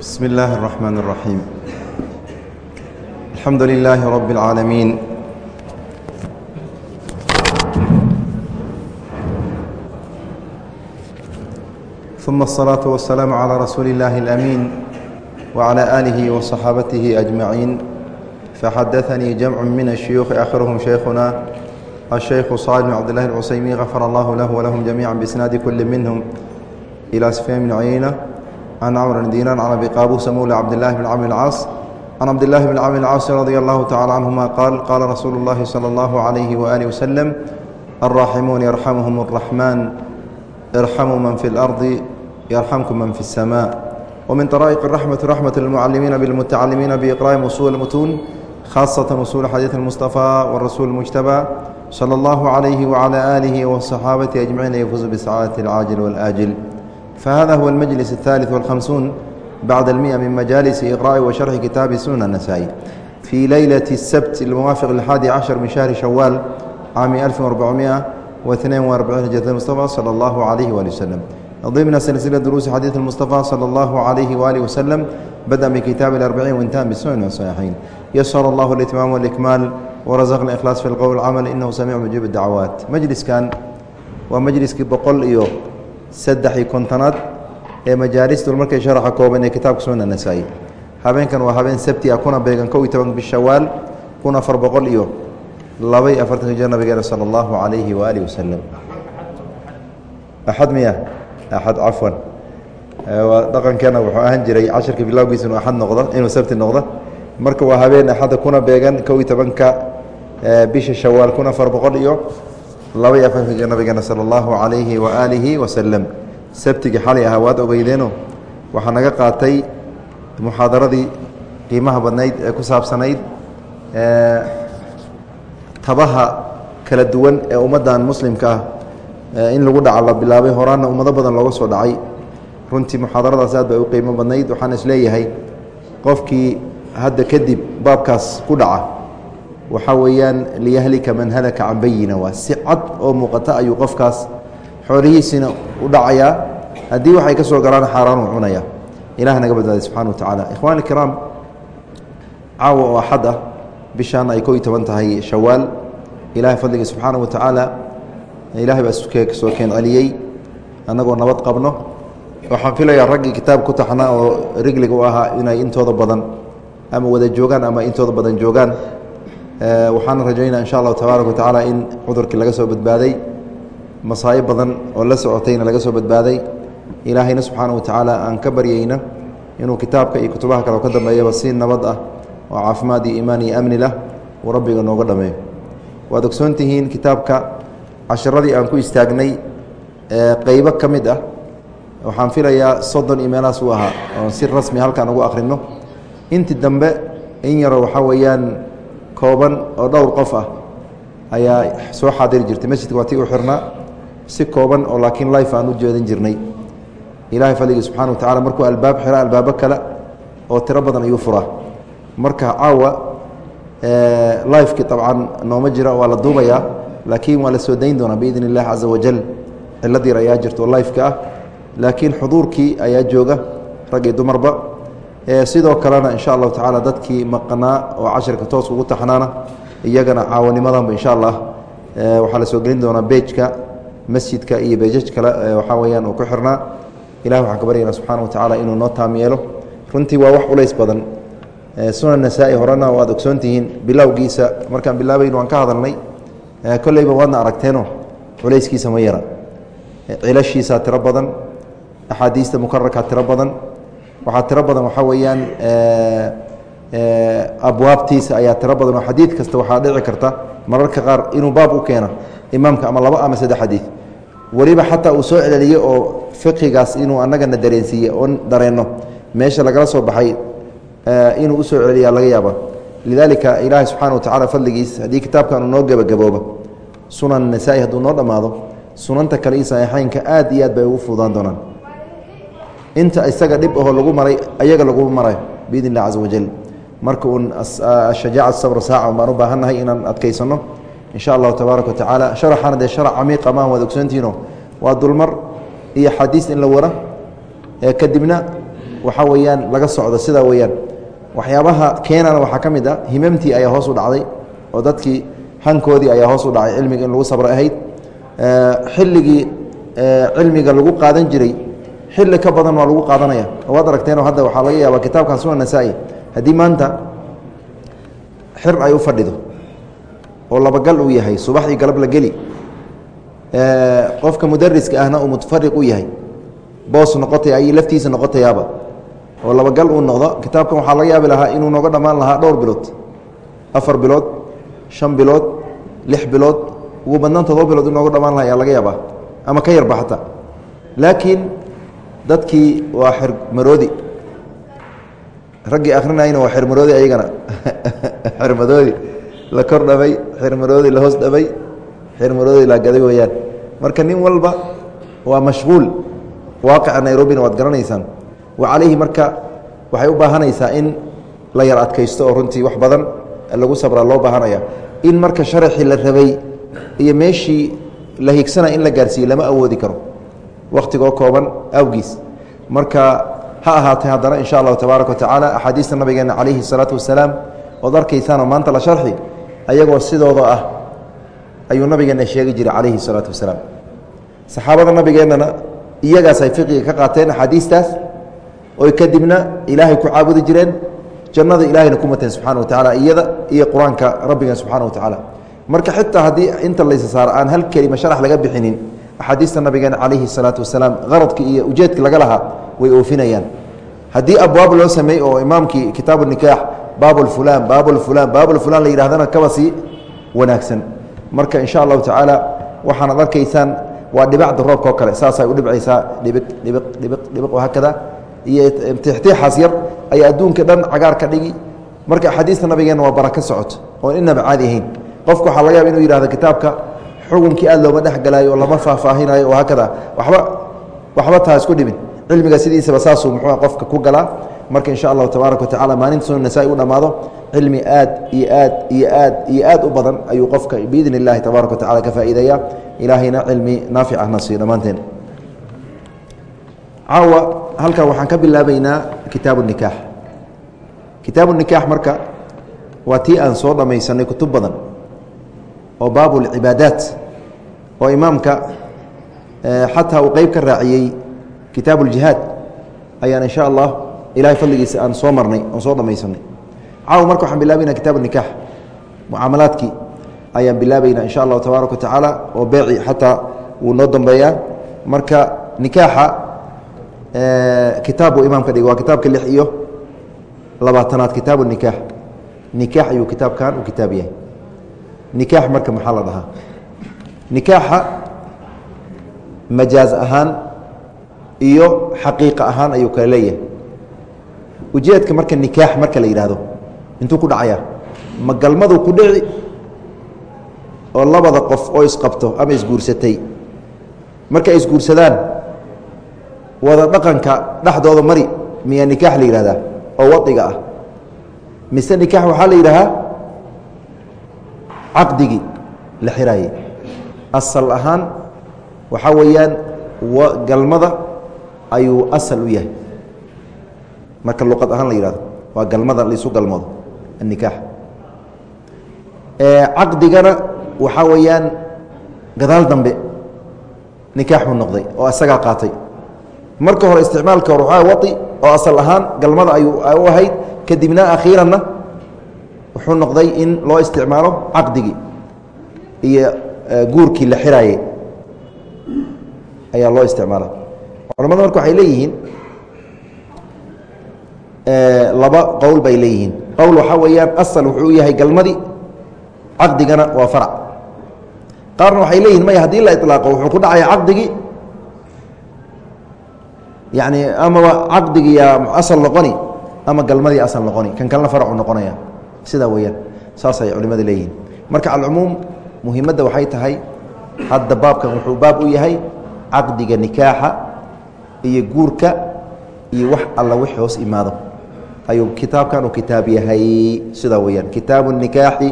بسم الله الرحمن الرحيم الحمد لله رب العالمين ثم الصلاة والسلام على رسول الله الأمين وعلى آله وصحابته أجمعين فحدثني جمع من الشيوخ آخرهم شيخنا الشيخ صالح بن عبد الله العسيمي غفر الله له ولهم جميعا بإسناد كل منهم إلى سفيان بن عيينة عن عمرو بن دينار عن أبي قابوس مولى عبد الله بن عمرو العاص عن عبد الله بن عمرو العاص رضي الله تعالى عنهما قال قال رسول الله صلى الله عليه وآله وسلم الراحمون يرحمهم الرحمن ارحموا من في الأرض يرحمكم من في السماء ومن طرائق الرحمة رحمة المعلمين بالمتعلمين بإقراء أصول المتون خاصة أصول حديث المصطفى والرسول المجتبى صلى الله عليه وعلى آله وصحابته أجمعين يفوز بسعادة العاجل والآجل فهذا هو المجلس الثالث والخمسون بعد المئة من مجالس إقراء وشرح كتاب سنن النسائي في ليلة السبت الموافق للحادي عشر من شهر شوال عام 1442 هجرة المصطفى صلى الله عليه وآله وسلم ضمن سلسلة دروس حديث المصطفى صلى الله عليه وآله وسلم بدأ بكتاب الأربعين وانتهى بالسنن والصحيحين يسر الله الإتمام والإكمال ورزقنا الإخلاص في القول والعمل إنه سميع مجيب الدعوات مجلس كان ومجلس بقول إيو saddex iyo kontonaad ee majaalistu markay sharaxa kooban ee kitaabka sunna nasaa-i. Habeenkan waa habeen sabti ah kuna beegan kow iyo toban bishawaal kun afar boqol iyo laba iyo afartanka jir nabigeena sala allahu calayhi waaalih wasalam axad miya? Axad cafwan dhaqankeena wuxuu ahaan jiray cashirka bilowgiisa inuu axad noqdo inuu sabti noqdo marka waa habeen axadda kuna beegan kow iyo tobanka bisha shawaal kun afar boqol iyo laba iyo afartanka jir nabigeena sala allahu calayhi waaalihi wasalam sabtigii xalay ahaa waad ogeydeeno waxaa naga qaatay muxaadaradii qiimaha badnayd ee ku saabsanayd tabaha kala duwan ee ummaddan muslimka ah in lagu dhaca la bilaabay. Horaanna ummado badan looga soo dhacay. Runtii muxaadaradaas aad bay u qiimo badnayd waxaan is leeyahay qofkii hadda kadib baabkaas ku dhaca waxaa weeyaan liyahlika man halaka can bayina waa si cad oo muuqata ayuu qofkaas xoolihiisina u dhacayaa. Haddii waxay ka soo galaan xaaraan u cunaya ilah naga badbaaday subxana wa tacaala. Ikhwani ikiraam caawa oo axad ah bishaan ay ko iyo toban tahay shawaal. Ilahay fadliga subxaana wa tacaala. Ilahay baa soo keen celiyey. Annagoo nabad qabno. Waxaan filayaa raggii kitaab ku taxnaa oo rigliga u ahaa inay intooda badan ama wada joogaan ama intooda badan joogaan waxaana rajaynaa insha allahu tabaaraka watacaala in cudurkii laga soo badbaaday masaa'ib badan oo la socotayna laga soo badbaaday. Ilaahayna subxaana wa tacaala aan ka baryayna inuu kitaabka iyo kutubaha kale oo ka dambeeyaba si nabad ah oo caafimaad iyo iimaan iyo amni lah uu rabbiga nooga dhameeyo. Waad ogsoon tihiin kitaabka casharadii aan ku istaagnay qeybo ka mid ah. Waxaan filayaa soddon iyo meelahaas uu ahaa oon si rasmi halkaan ugu akhrino. Intii dambe in yaro waxaa weeyaan kooban oo dhowr qof ah ayaa soo xaadiri jirtay. Masjidka waa tii u xirnaa si kooban oo laakiin life aan u jeedin jirnay. Ilahay fadligii subxana wa tacala markuu albaab xira albaabo kale oo tiro badan ayuu furaa. Marka caawa lifekii abcan nooma jira waa la duubayaa laakiin waa la soo dayn doonaa biidn اllahi caza wajal cilad yar ayaa jirta oo lifeka ah. Laakiin xuduurkii ayaa jooga rag iyo dumarba sidoo kalena insha allahu tacaala dadkii maqnaa oo cashirka toos ugu taxnaana iyagana caawanimadanba insha allah waxaa la soo gelin doonaa beejka masjidka iyo beejaj kale waxaa weyaan uu ku xirnaa. Ilahi waxaan ka baryaynaa subxana wa tacaala inuu noo taam runtii waa wax culays badan. Sunan nasaa-i horena waad ogsoon tihiin bilowgiisa markaan bilaabayn waan ka hadalnay. Kolleyba waadna aragteeno culayskiisa ma yara. Cilashiisaa tiro badan axaadiista mukararkaa tiro badan waxaa tiro badan waxaa weeyaan abwaabtiisa ayaa tiro badan oo xadiid kasta waxaa dhici karta. Mararka qaar inuu baab u keena imaamka ama laba ama saddex xadiid. Weliba xataa uu soo celeliye oo fiqigaas inuu annagana dareensiiye oo dareenno meesha lagala soo baxay inuu u soo celiyaa laga yaaba lidaalika ilaahay subxana wa tacala fadligiis haddii kitaabkan noo gebagaboobo sunan nasaa-i hadduu noo dhammaado sunanta kale iyo saxiixeynka aad iyo aad bay ugu fududaan doonaan inta isaga dhib ahoo lagu maray ayaga laguma marayo biidn illah caza wajal marka uun ashajaaca sabr saaca baan u baahannahay inaan adkaysano in allahu tabaaraka wa tacaala sharaxana dee sharac camiiqa maaha waad ogsoontihiino waa dulmar iyo xadiis in la wara kadibna waxaa weeyaan laga socdo sidaa weeyaan. Waxyaabaha keenana waxaa ka mid a himamtii ayaa hoos u dhacday oo dadkii hankoodii ayaa hoos u dhacay cilmiga in lagu sabro ahayd. Xilligii cilmiga lagu qaadan jiray xilli ka badan waa lagu qaadanaya. Waad aragteenoo hadda waxaa laga yaabaa kitaabkan sunan nasaa-i. Haddii maanta xir ay u fadhido oo labagal uu yahay subax iyo galab la geli qofka mudariska ahna uu mutafariq u yahay boos noqotay ay laftiisa noqotayaaba oo labagal uu noqdo kitaabkan waxaa laga yaabi lahaa inuu nooga dhammaan lahaa dhowr bilood. Afar bilood shan bilood lix bilood ugu badnaan todoba bilood in nooga dhamaan laha ayaa laga yaabaa. Ama ka yarba xataa. Laakiin dadkii waa xermaroodi raggii akrinayna waa xermaroodi ayagana. Xermadoodi la kor dhabay xermaroodi la hoos dhabay xermaroodi la gaday weyaan marka nin walba waa mashquul. Waaqica nairobina waad garanaysaan. Wa calayhi marka waxay u baahanaysaa in la yar adkaysto oo runtii wax badan lagu sabraa loo baahanaya in marka sharaxii la rabay iyo meeshii la higsana in la gaarsiiye lama awoodi karo wakhtigoo kooban awgiis. Marka ha ahaatee haddana insha allahu tabaaraka watacaala axaadiista nabigeena calayhi salaatu wasalaam ood arkaysaanoo maanta la sharxi ayagoo sidooda ah ayuu nabigeena sheegi jiray calayhi salaatu wasalaam. Saxaabada nabigeennana iyagaas ay fiqiga ka qaateen axaadiistaas oy kadibna ilaahay ku caabudi jireen jannada ilahayna ku mateen subxana wa tacaala iyada iyo qur'aanka rabbigeen subxana wa tacaala. Marka xitaa haddii inta laysa saaro aan hal kelima sharax laga bixinin axaadiista nabigeena calayhi salaatu wasalaam qaradki iyo ujeedki laga lahaa way oofinayaan. Haddii abwaab loo sameey oo imaamkii kitaabu nikaax baabulfulaan baabulfulaan baabulfulaan la yidhahdana kaba sii wanaagsan. Marka insha allahu tacaala waxaanad arkaysaan waa dhibacda roobka oo kale saasay u dhibcaysaa dhibiq dhibiq dhibiq dhibiq hakada. Iyo tixtiixaas yar ayaa adduunka dhan cagaar ka dhigi. Marka axaadiista nabigeenna waa baraka socoto oon inaba caadi ahayn. Qofku waxaa laga yaba inu yihahdo kitaabka xukunkii aad looma dhexgalaayo oo lama faahfaahinayo oo hakada waba waxba taa isku dhimin cilmiga sidiisaba saasuu muxuu qofka ku galaa marka insha allahu tabaaraka watacala maalinta sunan nasaa-i u dhammaado cilmi aad iyo aad iyo aad iyo aad u badan ayuu qofka biidn illahi tabaaraka watacala ka faa'iideeya ilaahayna cilmi naafic ahna siiyo dhammaanteen caawa halkan waxaan ka bilaabaynaa kitaabu nikaax. Kitaabu nikaax marka waa tii aan soo dhammaysanay kutub badan oo baabulcibaadaat oo imaamka xataa uu qeyb ka raaciyey kitaabu uljihaad ayaan insha allah ilahay fadligiisa aan soo marnay oon soo dhammaysanay caawa marka waxaan bilaabaynaa kitaabu nikaax mucaamalaadkii ayaan bilaabaynaa insha allahu tabaaraka wa oo beeci xataa wuu noo dambeeyaa. Marka nikaaxa kitaab buu imaamka dhigay waa kitaabka lix iyo labaatanaad kitaabu nikaax nikaax ayuu kitaabkan u kitaab yahay nikaax marka maxaa la dhahaa? Nikaaxa majaaz ahaan iyo xaqiiqa ahaan ayuu kala leeyahay. Ujeedka marka nikaax marka la yidhaahdo intuu ku dhacayaa ma galmadu ku dhici oo labada qof oo isqabto ama isguursatay? Marka ay isguursadaan wada dhaqanka dhexdooda mari miyaa nikaax la yidhahdaa oo wadiga ah. Mise nikaax waxaa la yidhaahaa caqdigii la xiraayey asal ahaan waxaa weeyaan galmada ayuu asal u yahay. Marka luqad ahaan la yihahdo waa galmada laisu galmoodo annikaax. Caqdigana waxaa weeyaan gadaal dambe nikaax buu noqday oo isagaa qaatay. Marka hore isticmaalka hore waxaa wai oo asal ahaan galmada ayuu u ahayd kadibna akhiiranna wuxuu noqday in loo isticmaalo caqdigii iyo guurkii la xiraayey ayaa loo isticmaala culamada marka waxay leeyihiin laba qowl bay leeyihiin. Qowl waxaa weeyaan asal wuxuu yahay galmadii caqdigana waa farac. Qaarna waxay leeyihiin maya haddii la ilaaqo wuxuu ku dhacaya caqdigii yani amaba caqdigiyaa asal noqoni ama galmadii asal noqoni. Kan kalena faracu noqonaya sidaa weeyaan saasay culimada leeyihiin. Marka alcumuum muhimadda waxay tahay hadda baabkan wuxuu baab u yahay caqdiga nikaaxa iyo guurka iyo wax alla wix hoos imaado. Ayuu kitaabkan kitaab yahay sidaa weyaan kitaabu nikaaxi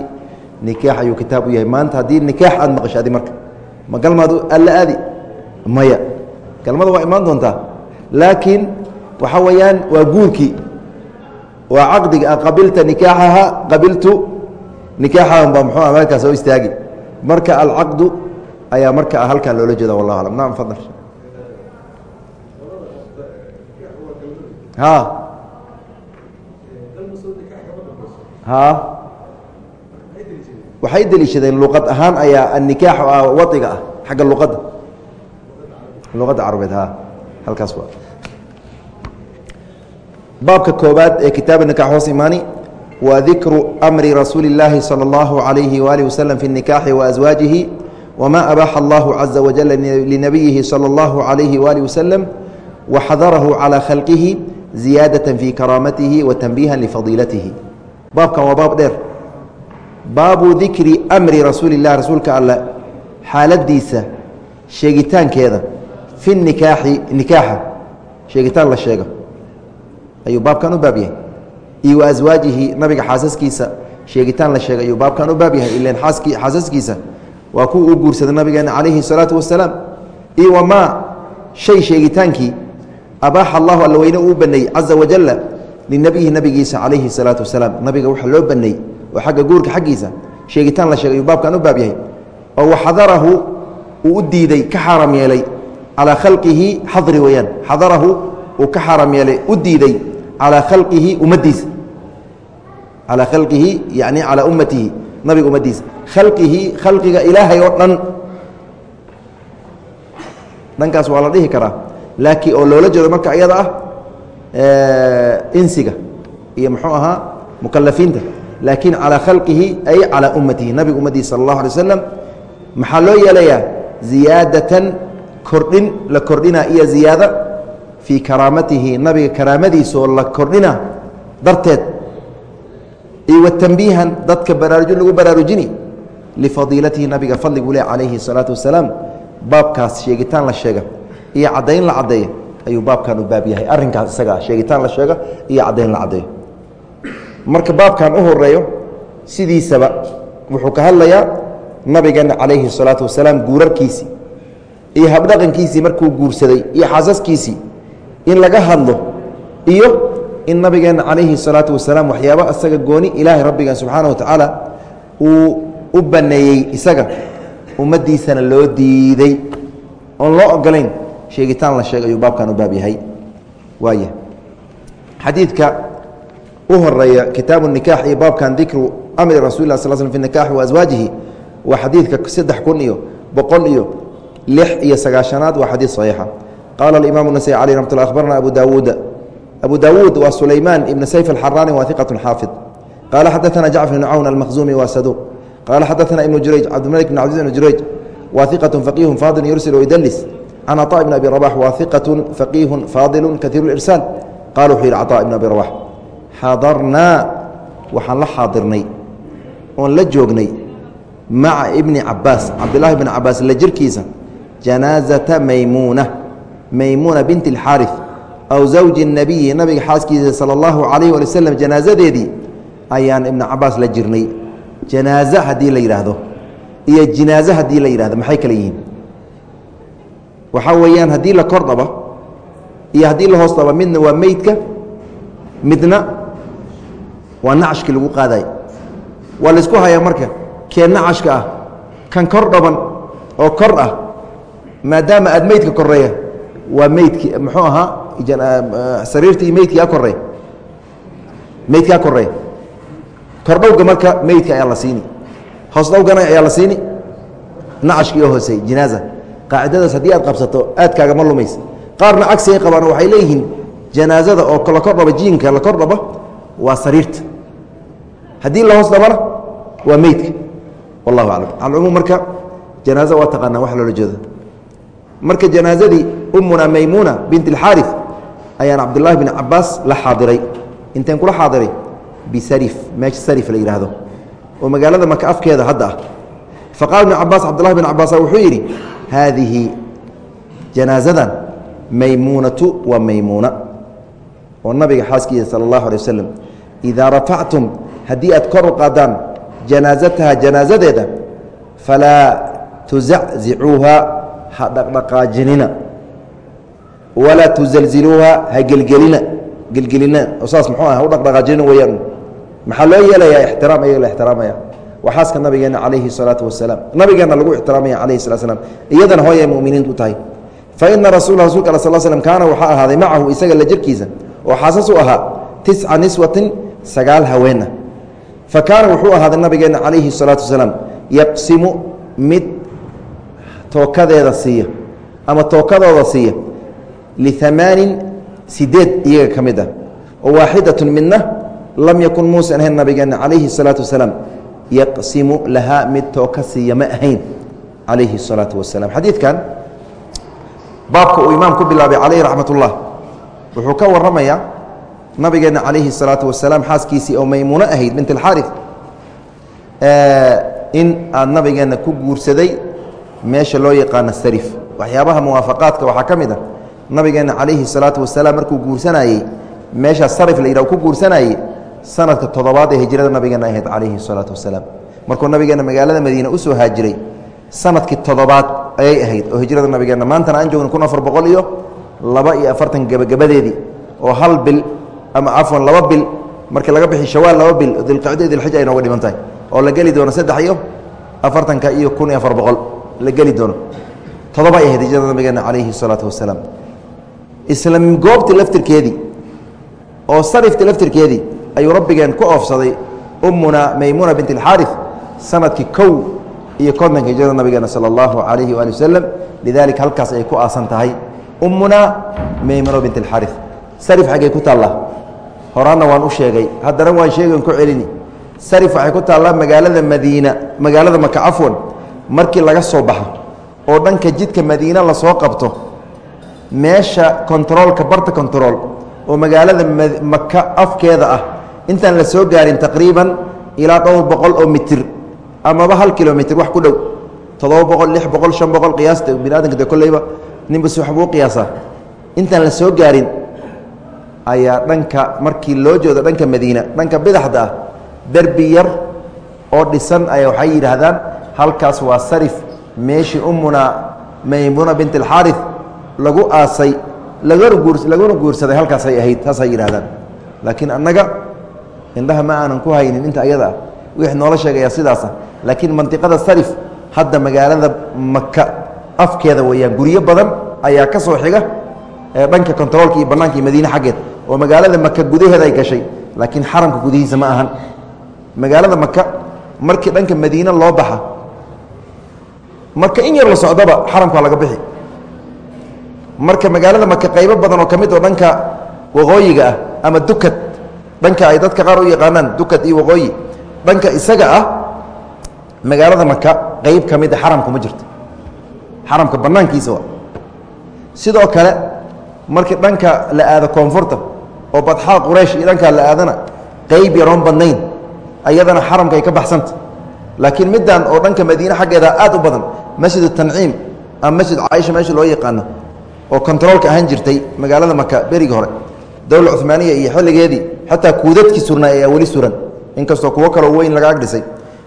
nikaax ayuu kitaab u yahay. Maanta haddii nikaax aad maqasho adi marka ma galmaadu alla aadi? Maya. Galmada waa imaan doontaa? Laakiin waxaa weeyaan waa guurkii waa caqdiga qabilta nikaaxaha qabiltu nikaaxahan baa muxuu meelkaas oo istaagi marka alcaqdu ayaa marka halkan loola jeeda wallah alam. Naam fadal ha ha waxay deliishadeen luqad ahaan ayaa anikaax waiga ah xagga luqadda. Luqadda carabeed ha halkaas waa baabka koobaad ee kitaaba nikax hoos imaani wa dikru amri rasuuli اllaahi salى اllahu عalayhi waalihi waslm fi الnikaaxi waaswaajihi wma abaaxa allahu caza wajala linabiyihi salى اllahu عalayhi waalihi waslm waxadarahu calى khalqihi ziyaadaة fi karaamatihi wa tanbiiha lifadiilatihi baabkan waa baab dheer baabu dikri amri rasuuli اlah rasuulka alle xaaladiisa sheegitaankeeda fi nikaaxi nikaaxa sheegitaan la sheego ayuu baabkan u baab yahay. Iyo wa aswaajihi nabiga xaasaskiisa sheegitaan la sheegay ayuu baabkan u baab yahay. Ilan xaasaskiisa waa kuwa uu guursaday nabigeena calayhi salaatu wasalaam iyo shay sheegitaankii abaaxa allahu alla weyne uu baneeyey caza wajalla linabiyihi nabigiisa calayhi salaatu wasalaam nabiga waxa loo baneey oo xagga guurka xaggiisa sheegitaan la sheegay ayuu baabkan u baab yahay. Oo waxadarahu uu u diiday ka xaaraam yeelay calaa khalqihi xadri weyaan xadarahu uu ka xaaraam yeelay u diiday calaa khalqihi ummaddiisa calaa khalqihi yani calaa ummatihi nabiga ummaddiisa khalqihi khalqiga ilaahay oo dhan dhankaas waa la dhihi karaa laakiin oo loola jeedo marka iyada ah insiga iyo muxuu ahaa mukalafiinta laakiin calaa khalqihi ay calaa ummatihi nabiga ummaddiisa sala allahu alay waslam maxaa loo yeelayaa ziyaadatan kordhin la kordhina iyo ziyaada fii karaamatihi nabiga karaamadiisa oo la kordhina darteed. Iyo wa tanbiihan dadka baraarujin lagu baraarujini lifadiilatihi nabiga fadligu le calayhi salaatu wasalaam. Baabkaas sheegitaan la sheega iyo caddayn la caddeeya ayuu baabkan u baab yahay. Arrinkaas isagaa ah, sheegitaan la sheega iyo caddayn la caddeeyo. Marka baabkan u horeeyo sidiisaba wuxuu ka hadlayaa nabigeena calayhi salaatu wasalaam guurarkiisii iyo habdhaqankiisii markuu guursaday iyo xaasaskiisii in laga hadlo iyo in nabigeena calayhi الsalaatu wasalaam waxyaaba isaga gooni ilaahay rabbigan subxaana wa tacaala uu u baneeyey isaga ummaddiisana loo diiday. Oon loo ogolayn sheegitaan la sheegay ayuu baabkan u baab yahay. Waaya xadiidka u horreeya kitaabu nikaax iyo baabkan dikru amri rasul lah sl sl fi nikaxi waaswaajihi waa xadiidka saddex kun iyo boqol iyo lix iyo sagaashanaad waa xadiid saxiixa qaala alimaam nasai aleh ramat lla akhbarna abu daawuuda abu daawuud waa sulaymaan ibn sayf alxaraani waa iqat xaafid qaala xadaana jacfar bn cawn almakhzumi waa saduuq qaala xadaana ibnu jurayj cabdimalik bn cabdiz ibn jurayj waa iqatu faqiihu faadil yursil wydlis can caطa ibn abi rabax waa iqatu faqiihu faadilu kaiiru irsaal qala wuxuu yidhi caطa ibn abi rabax xadarnaa waxaan la xaadirnay oon la joognay maca ibni cabaas cabdilaahi bn cabaas la jirkiisa janaazata maymuuna maymuuna binti اlxaari aw zawji الnabiyi nabiga xaaskiisa salى اllahu alayh ali waslm janaazadeedii ayaan ibna cabaas la jirnay janaaze haddii la yidhaahdo iyo jinaaze haddii la yidhahdo maxay kale yihiin waxaa weeyaan haddii la kor dhaba iyo haddii la hoos dhaba midna waa meydka midna waa nacashkii lagu qaadaay waa laysku hayaa marka kee nacashka ah kan kor dhaban oo kor ah maadaama aad meydka koreeya waa meydki muxuu ahaa sariirtii meydkia koreey meydkaa koreeya kordhowga marka meydka ayaa la siini. Hoos dhowgana ayaa la siini. Nacashka iyo hoosey jinaaza. Qaacidadaas haddii aad qabsato aadkaagama lumaysa. Qaarna cagsigay qabaan waxay leeyihiin janaazada oo la kor dhaba jiinka la kor dhaba waa sariirta. Haddii la hoos dhabana waa meydka wallahu aclam. Alcumuum marka janaaza waa taqaanaa wax loola jeedo marka janaazadii ummuna maymuuna bint اlxaari ayaan cabdulaahi bn cabaas la xaadiray. Inteen kula xaadiray bisarif meesha sarif la yidhaahdo oo magaalada maka afkeeda hadda. Ah faqala ibn cabaas cabdullahi bn cabaasa wuxuu yidhi haadihi janaazadan maymuunatu waa maymuuna oo nabiga xaaskiisa sala اllahu alay waslem idaa rafactum haddii aad kor u qaadaan janaazataha janaazadeeda falaa tuzaczicuuha ha dhaqdhaqaajinina walaa tuzalziluuha ha gelgelina gelgelina. Saas muxuu ah u weyaan maxaa loo yeelayaa? Ixtiraam ayaga la ixtiraamaya. Waa nabigeena calayhi salaatu wasalaam nabigeena lagu ixtiraamaya calayhi salatu slam iyadana hooyay muminiintu tahay. Fa rasuula rasulka al sal slm kaana waxaa ahaaday macahu isaga la jirkiisa oo xaasas u ahaa tisca niswatin sagaal haweenah fa kaana wuxuu ahaaday nabigeena calayhi salaatu wasalaam yaqsimu mid tookadeeda siiya ama tookadooda siiya liamaanin sideed iyaga ka mid ah oo waaxidatun midna lam yakun muusan ahayn nabigeena calayhi salaatu wasalaam yaqsimu lahaa mid tooka siiya ma ahayn calayhi salaatu wasalam xadiidkan baabka uu imaam ku bilaabay calayhi raxmat ullah wuxuu ka waramayaa nabigeena calayhi salaatu wasalaam xaaskiisii oo maymuuno ahayd bint alxaari in aad nabigeena ku guursaday meesha loo yaqaano sarif. Waxyaabaha muwaafaqaadka waxaa ka mid a nabigeena calayhi salaatu wasalaam markuu guursanayey meeshaa sarif la yidhah ku guursanayey sanadka toddobaad ee hijrada nabigeena ahayd calayhi salaatu wasalaam. Markuu nabigeena magaalada madiine u soo haajiray sannadkii toddobaad ayay ahayd oo hijrada nabigeena maantana aan joogna kun afar boqol iyo laba iyo afartan gebagabadeedii oo hal bil ama cafwan laba bil markii laga bixi shawaal laba bil dilqacdo dilxij ay nooga dhiman tahay oo la geli doono saddex iyo afartanka iyo kun iyo afar boqol la geli doono. Todoba ay ahayd hijrada nabigeena calayhi salaatu wasalaam. Isla goobtii laftirkeedii oo sarifta laftirkeedii ayuu rabbigeen ku oofsaday ummuna maymuna bint alxaari sannadkii kow iyo kontonka hijrada nabigeena sala allahu calayhi waali wasalam lidalika halkaas ay ku aasan tahay ummuna maymuna bint alxaari sarif xaggey ku taallaa horaanna waan u sheegay. Haddana waan sheegan ku celini. Sarif waxay ku taallaa magaalada madiina magaalada maka cafwan markii laga soo baxo oo dhanka jidka madiina la soo qabto meesha kontaroolka barta kontarool oo magaalada maka afkeeda ah intaan la soo gaarin taqriiban ilaa dhowr boqol oo mitir amaba hal kilomitr wax ku dhow. Toddoba boqol lix boqol shan boqol qiyaasta bini adamka de kolleyba ninbas wax buu qiyaasaa. Intaan la gaarin ayaa dhanka markii loo joodo dhanka madiina dhanka bidaxda ah derbi yar oo dhisan ayaa waxay yidhaahdaan halkaas waa sarif. Meeshii ummuna maymuna bint alxaari lagu aasay laguna guursaday halkaasay ahayd taasay yidhahdaan laakiin annaga indhaha ma aanan ku haynin inta ayada ah noola sheegaya sidaasa. Laakiin mantiqada sarif hadda magaalada maka afkeeda weeyaan guryo badan ayaa ka soo xiga dhanka kontaroolka iyo bannaanka iyo madiine xaggeed. Oo magaalada maka gudaheeda ay gashay laakiin xaramka gudihiisa ma ahan. Magaalada maka markii dhanka madiine loo baxa marka in yar la socdaba xaramka waa laga bixi. Marka magaalada maka qaybo badan oo ka mid oo dhanka waqooyiga ah ama dukad dhanka ay dadka qaar u yaqaanaan dukad iyo waqooyi dhanka isaga ah magaalada maka qeyb ka mid a xaramku ma jirto. Xaramka bannaankiisa waa. Sidoo kale markii dhanka la aado koonfurta oo badxaa quraysh iyo dhankaa la aadana qeyb yaroon badnayn ayadana xaramka ay ka baxsanta. Laakiin middan oo dhanka madiine xaggeeda aad u badan masjid tanciim ama masjid caaisha meesha loo yaqaano oo kontaroolka ahaan jirtay magaalada maka berigi hore. Dowla cumaaniya iyo xilligeedii xataa kuudadkii surnaa ayaa weli suran inkastoo kuwo kaloo weyn laga agdhisay.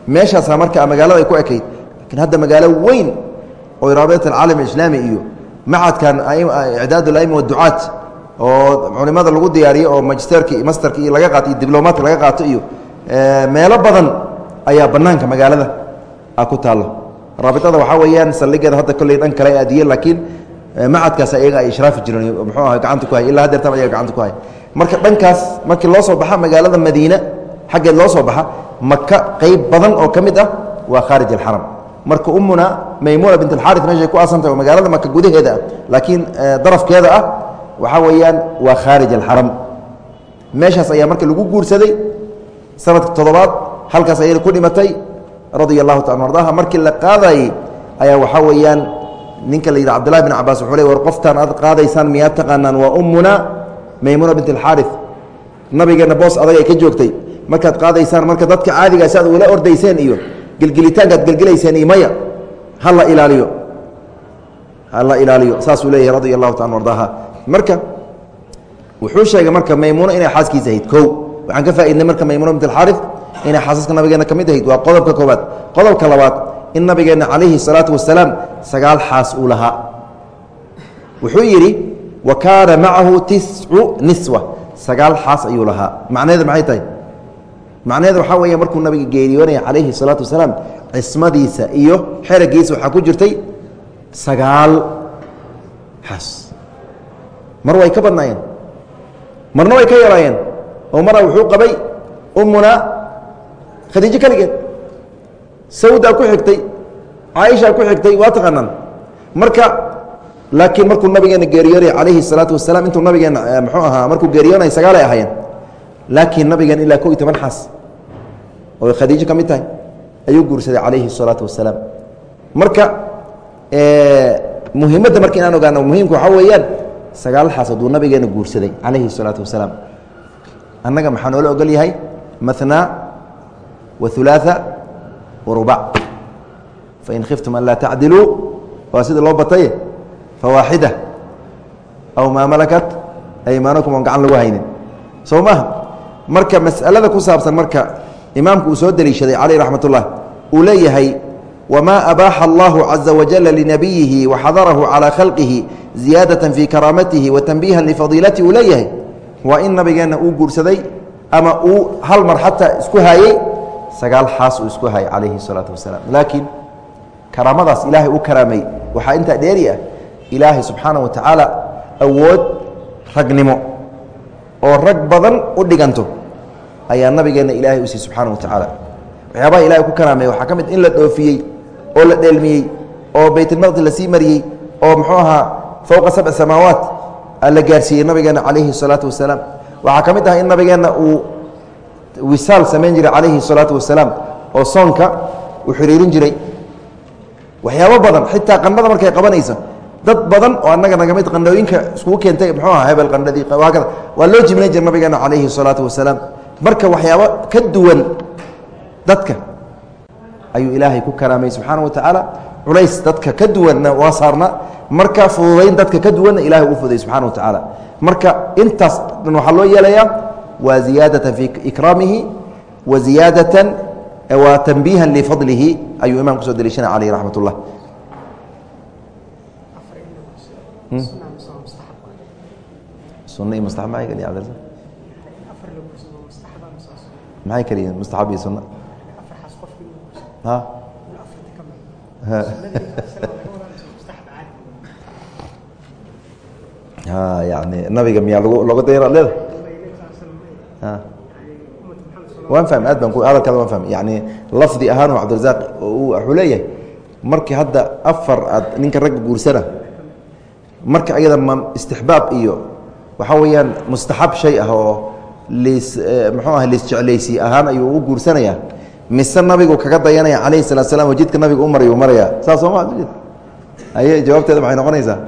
Meeshaasaa marka magaalada ay ku ekayd laakiin hadda magaalo weyn oo raabit alcaalam islaami iyo macadkan icdaad aima waducaat oo culimada lagu diyaariyo oo magisterka iyo masterka iyo laga qaato iyo diblomaadka laga qaato iyo meelo badan ayaa banaanka magaalada ku taalo raabitada waxaa weeyaan saldhigeeda hadda kolley dhan kale aadiye laakiin macadkaas ayaga ay ishraafi jireen muxuu aha gacanta ku hay illa hadeertan ayaga gacanta ku hay. Marka dhankaas markii loo soo baxa magaalada madiine xaggeed loo soo baxa maka qeyb badan oo ka mid ah waa khaarij alxaram marka ummuna maymuna bint alxaari meeshay ku aasantahay oo magaalada maka gudaheeda ah laakiin darafkeeda ah waxaa weeyaan waa khaarij alxaram meeshaas ayaa marka lagu guursaday sanadka toddobaad halkaas ayada ku dhimatay radia allahu taala ardaha markii la qaadayey ayaa waxaa weeyaan ninka la yidhi cbdullahi bin cabaas wuxuu le war qoftaan aad qaadaysaan miyaad taqaanaan? Waa ummuna maymuna bint alxaari nabigeenna boos adag ka joogtay markaad qaadaysaan marka dadka caadigaas aad ula ordayseen iyo gelgelitaankaad gelgelayseen iyo maya hala ilaaliyo. Hala ilaaliyo saasuu leeyahay radia allahu taala ardaha. Marka wuxuu sheegay marka maymuuno inay xaaskiisa ahayd kow. Waxaan ka faaidnay marka maymuna bint alxaari inay xaasaska nabigeena ka mid ahayd waa qodobka koobaad qodobka labaad in nabigeenna calayhi salaatu wasalaam sagaal xaas uu lahaa. Wuxuu yidhi wa kaana macahu tiscu niswa. Sagaal xaas ayuu lahaa. Macnaheedu maxay tahay? Macnaheedu waxaa weeye markuu nabiga geeriyoonaya calayhi salaatu wasalaam cismadiisa iyo xeragiisa waxaa ku jirtay sagaal xaas. Mar way ka badnaayeen. Marna way ka yaraayeen. Oo mara wuxuu qabay umuna khadiijo keligeed sawdaa ku xigtay caaisha ku xigtay waa taqaanaan marka laakiin markuu nabigeena geeriyoonay calayhi salaatu wasalaam intuu nabigeena muxuu ahaa markuu geeriyoonay sagaalay ahaayeen. Laakiin nabigeena ilaa ko iyo toban xaas oo khadiijo ka mid tahay ayuu guursaday calayhi salaatu wasalaam marka muhimadda marka inaan ogaano muhiimka waxaa weeyaan sagaal xaas hadduu nabigeena guursaday calayhi salaatu wasalaam annaga maxaa noola ogol yahay? Mathnaa wa hulaaثa wa rubac fain khiftum an laa tacdiluu waa sida loo bataye fawaaxida aw maa malakat aymaanakum oon gacan lagu haynin soo maaha marka mas'alada ku saabsan marka imaamku uu soo deliishaday caleyh raxmat ullah uu leeyahay wmaa abaaxa allahu caza wajala linabiyihi waxadarahu calaa khalqihi ziyaadatan fii karaamatihi wa tanbiihan lifadiilatihi uu leeyahay waa in nabigeenna uu guursaday ama uu hal mar xataa isku haayey sagaal xaas uu isku haayay calayhi salaatu wasalaam. Laakiin karaamadaas ilaahay u karaamay waxaa intaa dheeri ah ilaahay subxaana wa tacaala awood ragnimo oo rag badan u dhiganto ayaa nabigeenna ilaahay u siiyey wa tacaala waxyaabaha ilahay ku karaamay waxaa ka mid in la dhoofiyey oo la dheelmiyey oo baytulmaqdis la sii mariyey oo muxuu ahaa fowqa sabc samaawaat la gaarsiiyey nabigeena calayhi salaatu wasalaam. Waxaa ka mid ah in nabigeenna uu wisaal samayn jiray calayhi salaatu wasalaam oo soonka uu xiriirin jiray. Waxyaabo badan xitaa qandhada markay qabanaysa dad badan oo annaga naga mid qandhooyinka iskugu keentay muxuu aha hebel qandhadii waakada waa loo jibnayn jiray nabigeena calayhi salaatu wasalaam. Marka waxyaabo ka duwan dadka ayuu ilaahay ku karaamay subxaana wa tacaala culays dadka ka duwanna waa saarna. Marka fududayn dadka ka duwanna ilahay uu fuday subxana wa tacaala marka intaas waxaa loo yeelayaa waa ziyaadatan fii ikraamihi wa ziyaadatan waa tanbiihan lifadlihi ayuu imaam ku soo deliishanay caleyh raxmat ullah sunna iyo mustaxab iyo sunna yani nabiga miyaa lg loga dayra leeda waan fahmi aad baan hadalkaada waan fahmi yani lafdi ahaan oo cabdirasaaq wuxuu leeyahay markii hadda afar aad ninka ragga guursana marka ayada ma istixbaab iyo waxaa weeyaan mustaxab shay ah oo lis muxuu ah lisjeclaysi ahaan ayuu u guursanayaa mise nabigu kaga dayanaya calayhi salaa slam oo jidka nabiga u maray maraya saas soo ma jawaabteeda maxay noqonaysaa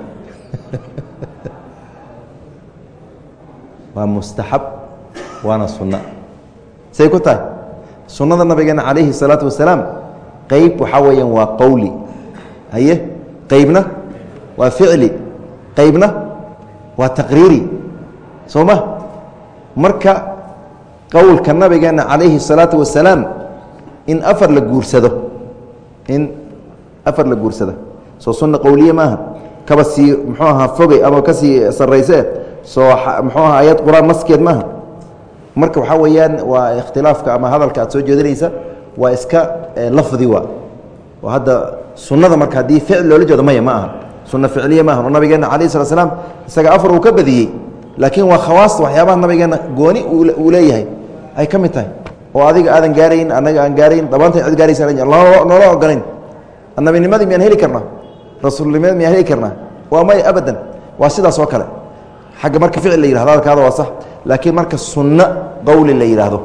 waa mustaxab waana sunna. Say ku tahay? Sunnada nabigeena calayhi salaatu wasalaam qeyb waxaa weeyaan waa qowli haye? Qeybna waa ficli. Qeybna waa taqriiri. Soo ma? Marka qowlka nabigeena calayhi الsalaatu wasalaam in afar la guursado. In afar la guursado. Soo sunna qowliye maaha. Kaba sii muxuu ahaa fogey ama ka sii soo muxuu aha ayad qur'aan maaha marka waxaa weeyaan waa ikhtilaafka ama hadalka aad soo jeedinaysa waa iska lafdi waa. Oo hadda sunnada marka haddii ficil loola jeedo maya ma aha. Sunna ficliye maaha oo nabigeena calayh slat slam isaga afar uu ka badiyey laakiin waa khawaasta waxyaabaha nabigeena gooni uu leeyahay. Ay ka mid tahay. Oo adiga aadan gaarayn anaga aan gaarayn dhammaantan cid gaaraysa noola ogolayn nabinimadii miyaan heli karnaa? Rasuulnimadii miyaan heli karnaa? Waa maya abadan. Waa sidaas oo kale. Xagga marka ficil la yihahdo hadalkaada waa sax laakiin marka sunno qowli la yidhaahdo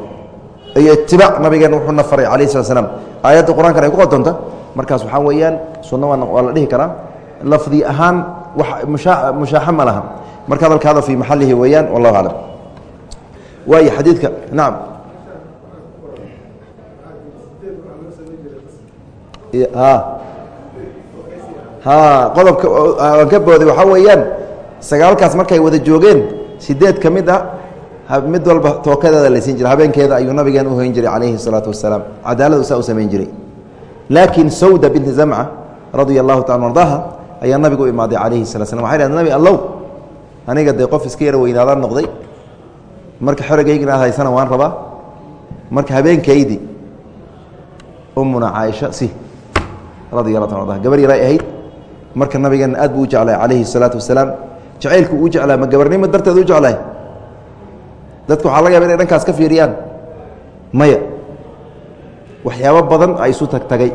iyo itibaac nabigeena wuxuu na faray calayh slat slam aayadda qur'aankan ay ku qotonta markaas waxaa weeyaan sunno waa la dhihi karaa. Lafdi ahaan mushaaxa ma laha. Marka hadalkaada fii maxalihi weeyaan wallahu aclam waayo xadiidka nacam qodobka aan ka booday waxaa weeyaan sagaalkaas markay wada joogeen sideed ka mid a mid walba tookadeeda laysiin jira habeenkeeda ayuu nabigeen uhoyn jiray calayhi الsalaatu wasalaam cadaaladu saa u samayn jiray laakiin sawda binti zamca radia allahu taala ardaaha ayaa nabigu u imaaday calayhi sala slam waxay dhahda nabi allow aniga dee qof iska yara weynaadaan noqday marka xeragaygina aad haysana waan rabaa marka habeenkaydii umuna caaisha si radia allah ta arda gabar yaray ahayd marka nabigeena aad buu u jeclay calayhi الsalaatu wasalaam jacaylku uu jeclaa ma gabarnimo darteed u jeclay dadka waxaa laga yaba inay dhankaas ka fiiriyaan. Maya waxyaabo badan a isu tagtagay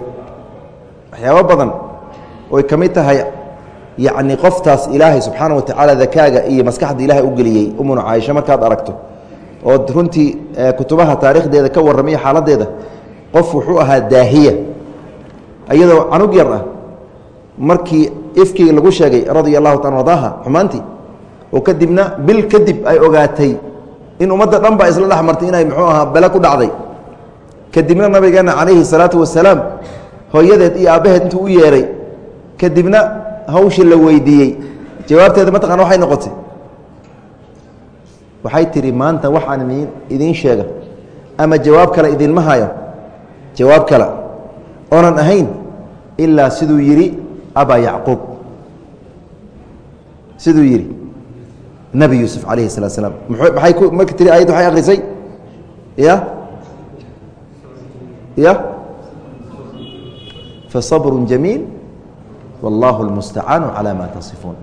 waxyaabo badan oy ka mid tahay yacni qoftaas ilaahay subxaana wa tacaala dakaaga iyo maskaxda ilaahay u geliyey umuna caaisha markaad aragto ood runtii kutubaha taarikhdeeda ka warramay xaaladdeeda qof wuxuu ahaa daahiya. Iyadoo canug yar ah markii ifkii lagu sheegay radia allahu taala ardaaha xumaantii oo kadibna bil kadib ay ogaatay in ummadda dhan ba isla dhex martay inay muxuu ahaa bele ku dhacday. Kadibna nabigeena calayhi salaatu wasalaam hooyadeed iyo aabbaheed intuu u yeeray kadibna hawshii la weydiiyey. Jawaabteeda mataqana waxay noqotay? Waxay tihi maanta waxaan idin idiin sheega ama jawaab kale idinma hayo. Jawaab kale oonan ahayn ilaa siduu yidhi abaa yacquub. Siduu yidhi nebi yuusuf calayhi salatu slam maxay ku marka tiri ayad waxay akrisay ya ya faصabru jamiil wاllahu اlmustacaanu calى ma tasifuun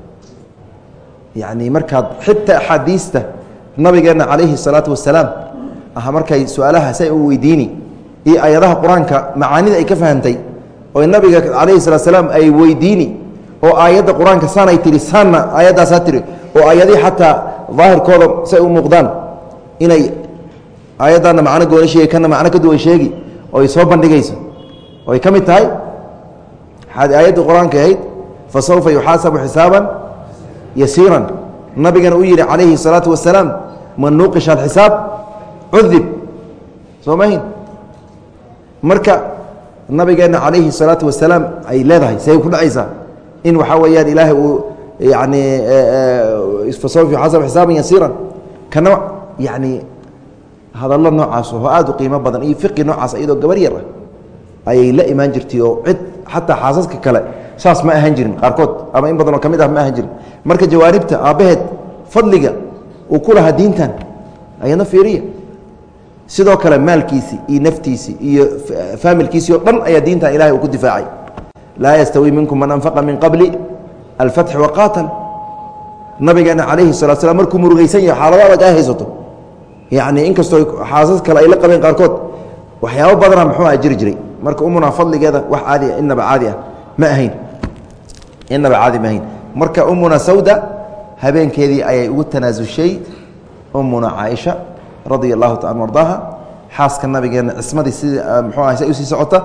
yacni markaad xitaa axaadiista nabigeenna calayhi الsalaatu wasalaam ah markay su-aalaha say u weydiini iyo ayadaha qur-aanka macaanida ay ka fahantay oo nabiga calayhi salatu salaam ay weydiini oo aayadda qur-aanka saanay tihi saanna aayaddaasaa tiri oo aayadihii xataa daahirkooda say u muuqdaan inay aayaddaana macno gooni sheegi kana macno ka duwan sheegi oo ay soo bandhigayso oo ay ka mid tahay aayaddii qur-aanka ahayd fa sawfa yuxaasabu xisaaban yasiiran nabigana u yidhi calayhi الsalaatu wasalaam man nuuqisha alxisaab cudib soo mahin marka nabigeenna calayhi الsalaatu wasalaam ay leedahay say ku dhacaysaa in waxaa weeyaan ilaahay uu yani fasawfa yuxaasabu xisaaban yasiiran kana yani hadallo noocaas oo aad u qiimo badan iyo fiqi noocaas iyadoo gabar yar ah ayay la imaan jirtay oo cid xataa xaasaska kale saas ma ahaan jirin qaarkood ama in badan oo ka mid ah ma ahaan jirin marka jawaanibta aabbaheed fadliga uu ku lahaa diintan ayadna fiiriya sidoo kale maalkiisii iyo naftiisii iyo faamilkiisii oo dhan ayaa diintan ilahay uu ku difaacay laa yastawi minkum man anfaqa min qabli alfatxi waqaatal nabigeena calayhi salatu slam markuu murugaysan yaho xaalado adag ay haysato yacni inkastoo xaasas kale ay la qabeen qaarkood waxyaabo badana muxuu ah jiri jiray marka umuna fadligeeda wax caadi inaba caadi ah ma ahayn inaba caadi ma ahayn marka umuna sawda habeenkeedii ayay ugu tanaasushay umuna caaisha radia allahu taala ardaaha xaaska nabigeena cismadii sidii mxuu aha say u sii socota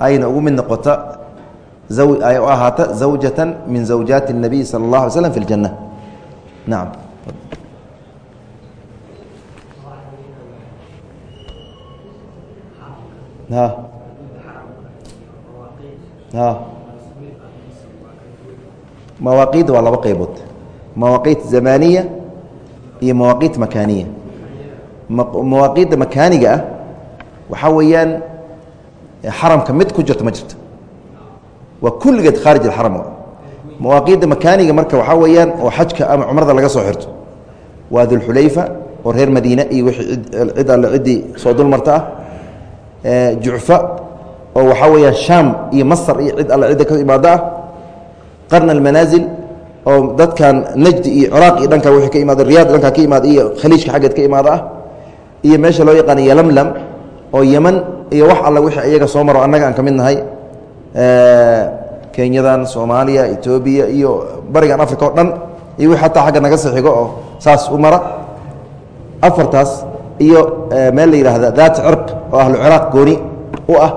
ayna ugu mid noqota ay u ahaata zawjatan min zawjaati الnabiy sala اllah alay slam fi اljanna nacam mawaaqiidda waa laba qaybood mawaaqiit zamaniya iyo mawaaqiit makaaniya mawaaqiidda makaaniga ah waxaa weeyaan xaramka mid ku jirto ma jirto waa kulligeed khaarij alxaram mawaaqiidda makaaniga waxaa weeyaan oo xajka ama cumrada laga soo xirto. Waa dulxulayfa oo reer madiine iyo wixii cid alle ciddii soo dulmarta ah. Jucfa oo waxaa weeyaan shaam iyo masar iyo cid alle cidda ka imaado ah. Qarna almanaasil oo dadkan najdi iyo ciraaq iyo dhanka wixii ka imaada riyaad dhankaa ka imaada iyo khaliijka xaggeed ka imaada ah. Iyo meesha loo yaqaana yolamlam oo yeman iyo wax alla wixii iyaga soo maro annaga aan ka mid kenyadan soomaaliya etoobiya iyo barigan africa oo dhan iyo wixii hataa xagga naga sixigo oo saas u mara. Afartaas iyo meel la yidhaahda daat cirq oo ahlu ciraaq gooni u ah.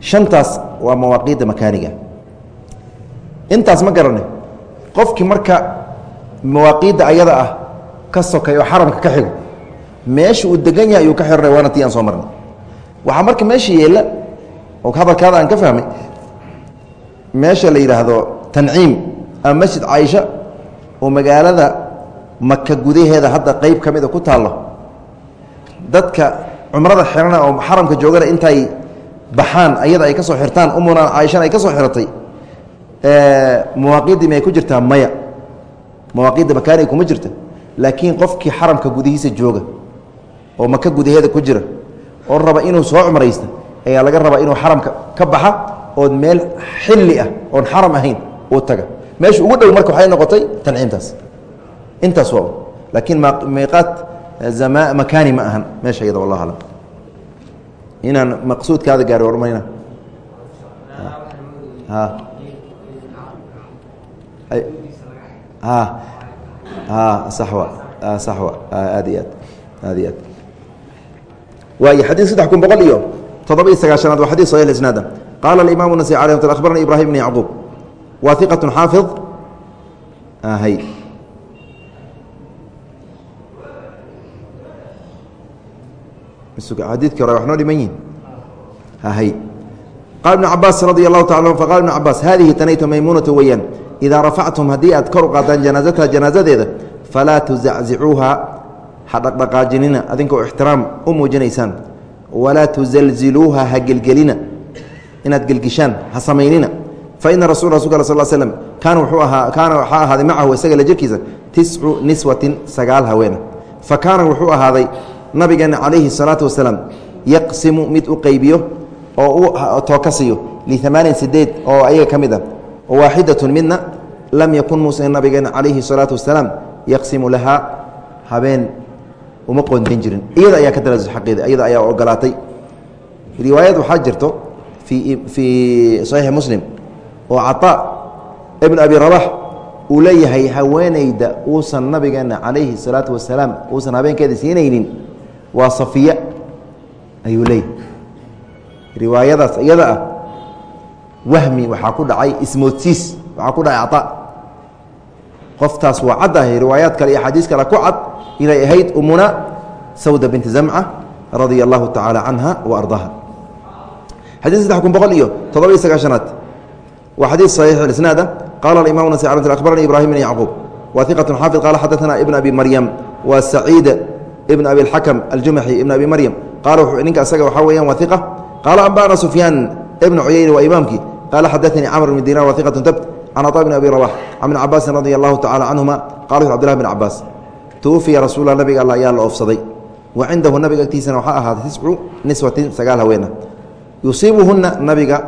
Shantaas waa mawaaqiidda makaaniga. Intaas ma garane qofkii marka mawaaqiidda ayada ah ka sokay oo xaramka ka xigo meesha uu degan yahay ayuu ka xiranay waana tii aan soo marnay. Waxaa marka meesha yeella oo hadalkaada aan ka fahmay meesha la yidhaahdo tanciim ama masjid caaisha oo magaalada maka gudaheeda hadda qeyb ka mida ku taallo. Dadka cumrada xirana oo xaramka joogana intay baxaan ayada ay ka xirtaan umunaan caaishana ay ka xiratay mawaaqiiddii may ku jirtaa maya. Mawaaqiidda makaaniga kuma jirta laakiin qofkii xaramka gudihiisa jooga oo maka gudaheeda ku jira oo raba inuu soo cumraysta ayaa laga rabaa inuu xaramka ka baxa ood meel xilli ah oon xaram ahayn uu taga. Meesha ugu dhow marka waxay noqotay tanciimtaas intaas waa laakiin miiqaat makaani ma ahan. Meesha iyada wallah alam inaan maqsuudkaada gaari warmayna sawa sawa aad iyo aad. Aad iyo aad. Waay xadii saddex kun boqol iyo toddoba iyo sagaashanaad waa xadii saxiix isnaada qaala alimaamu nasai alay mat akhbarana ibrahim bn yacquub wa iqat xaafid hay xadiidkii hore wax noo dhiman yihiin hay qaala ibn cabaas radi allahu anhu faqala ibn cabaas hadihi tanaytu maymuunata weeyaan idaa rafactum haddii aad kor u qaadaan janaasataha janaasadeeda falaa tuzaczicuuha ha dhaqdhaqaajinina adinkoo ixtiraam u muujinaysaan walaa tuzalziluuha ha gelgelina inaad gelgishaan ha samaynina faina rasul rasulka al sal slm kaana wuxuu ahaa kaana waxaa ahaaday macahu isaga la jirkiisa tiscu niswatin sagaal haweena fa kaana wuxuu ahaaday nabigeena calayhi الsalaatu wasalaam yaqsimu mid u qeybiyo oo u tookasiyo liamaanin sideed oo ayaga ka mid ah waaxidatun midna lam yakun muuse nabigeena calayhi الsalaatu wasalaam yaqsimu lahaa habeen uma qoondayn jirin iyada ayaa ka daraasa xaqeeda iyada ayaa ogolaatay riwaayad waxaa jirto fii fii saxiixi muslim oo caطaa ibn abi rabax uu leeyahay haweeneyda uusan nabigeena calayhi الsalaatu wasalaam uusan habeenkeeda siinaynin waa safiya ayuu leeyahay riwaayadaas iyada ah wahmi waxaa ku dhacay ismoodsiis waxaa ku dhacay caطaa qoftaas waa caddahay riwaayaad kale iyo axaadiis kale ku cad inay ahayd umuna sawda binti zamca radia allahu tacaala canha wa ardaaha xadii saddex kun boqol iyo toddoba iyo sagaashanaad waa xadiis saxiix isnaada qaala aimam nas abarani ibrahim bn yacquub. Wa iqatu xaafid. Qaala xadaana ibn abi maryam. Wa saciid ibn abi اlxakm aljumaxi ibn abi maryam. Qaala ninka isaga waxaa weyaan wa iqa qaala ambana sufyaan ibn cuyeyne waa imaamkii. Qaala xadaanii camr bn dinar wa iqatu tabt can caطa bn abi rabax can bn cabaasin radi allahu tacala canhuma qala cbdlah bn cabaas twufiya rasuula nabiga alla ayaa la oofsaday wa cindahu nabiga agtiisana waxaa ahaaday tiscu niswatin sagaal haweena yusiibuhunna nabiga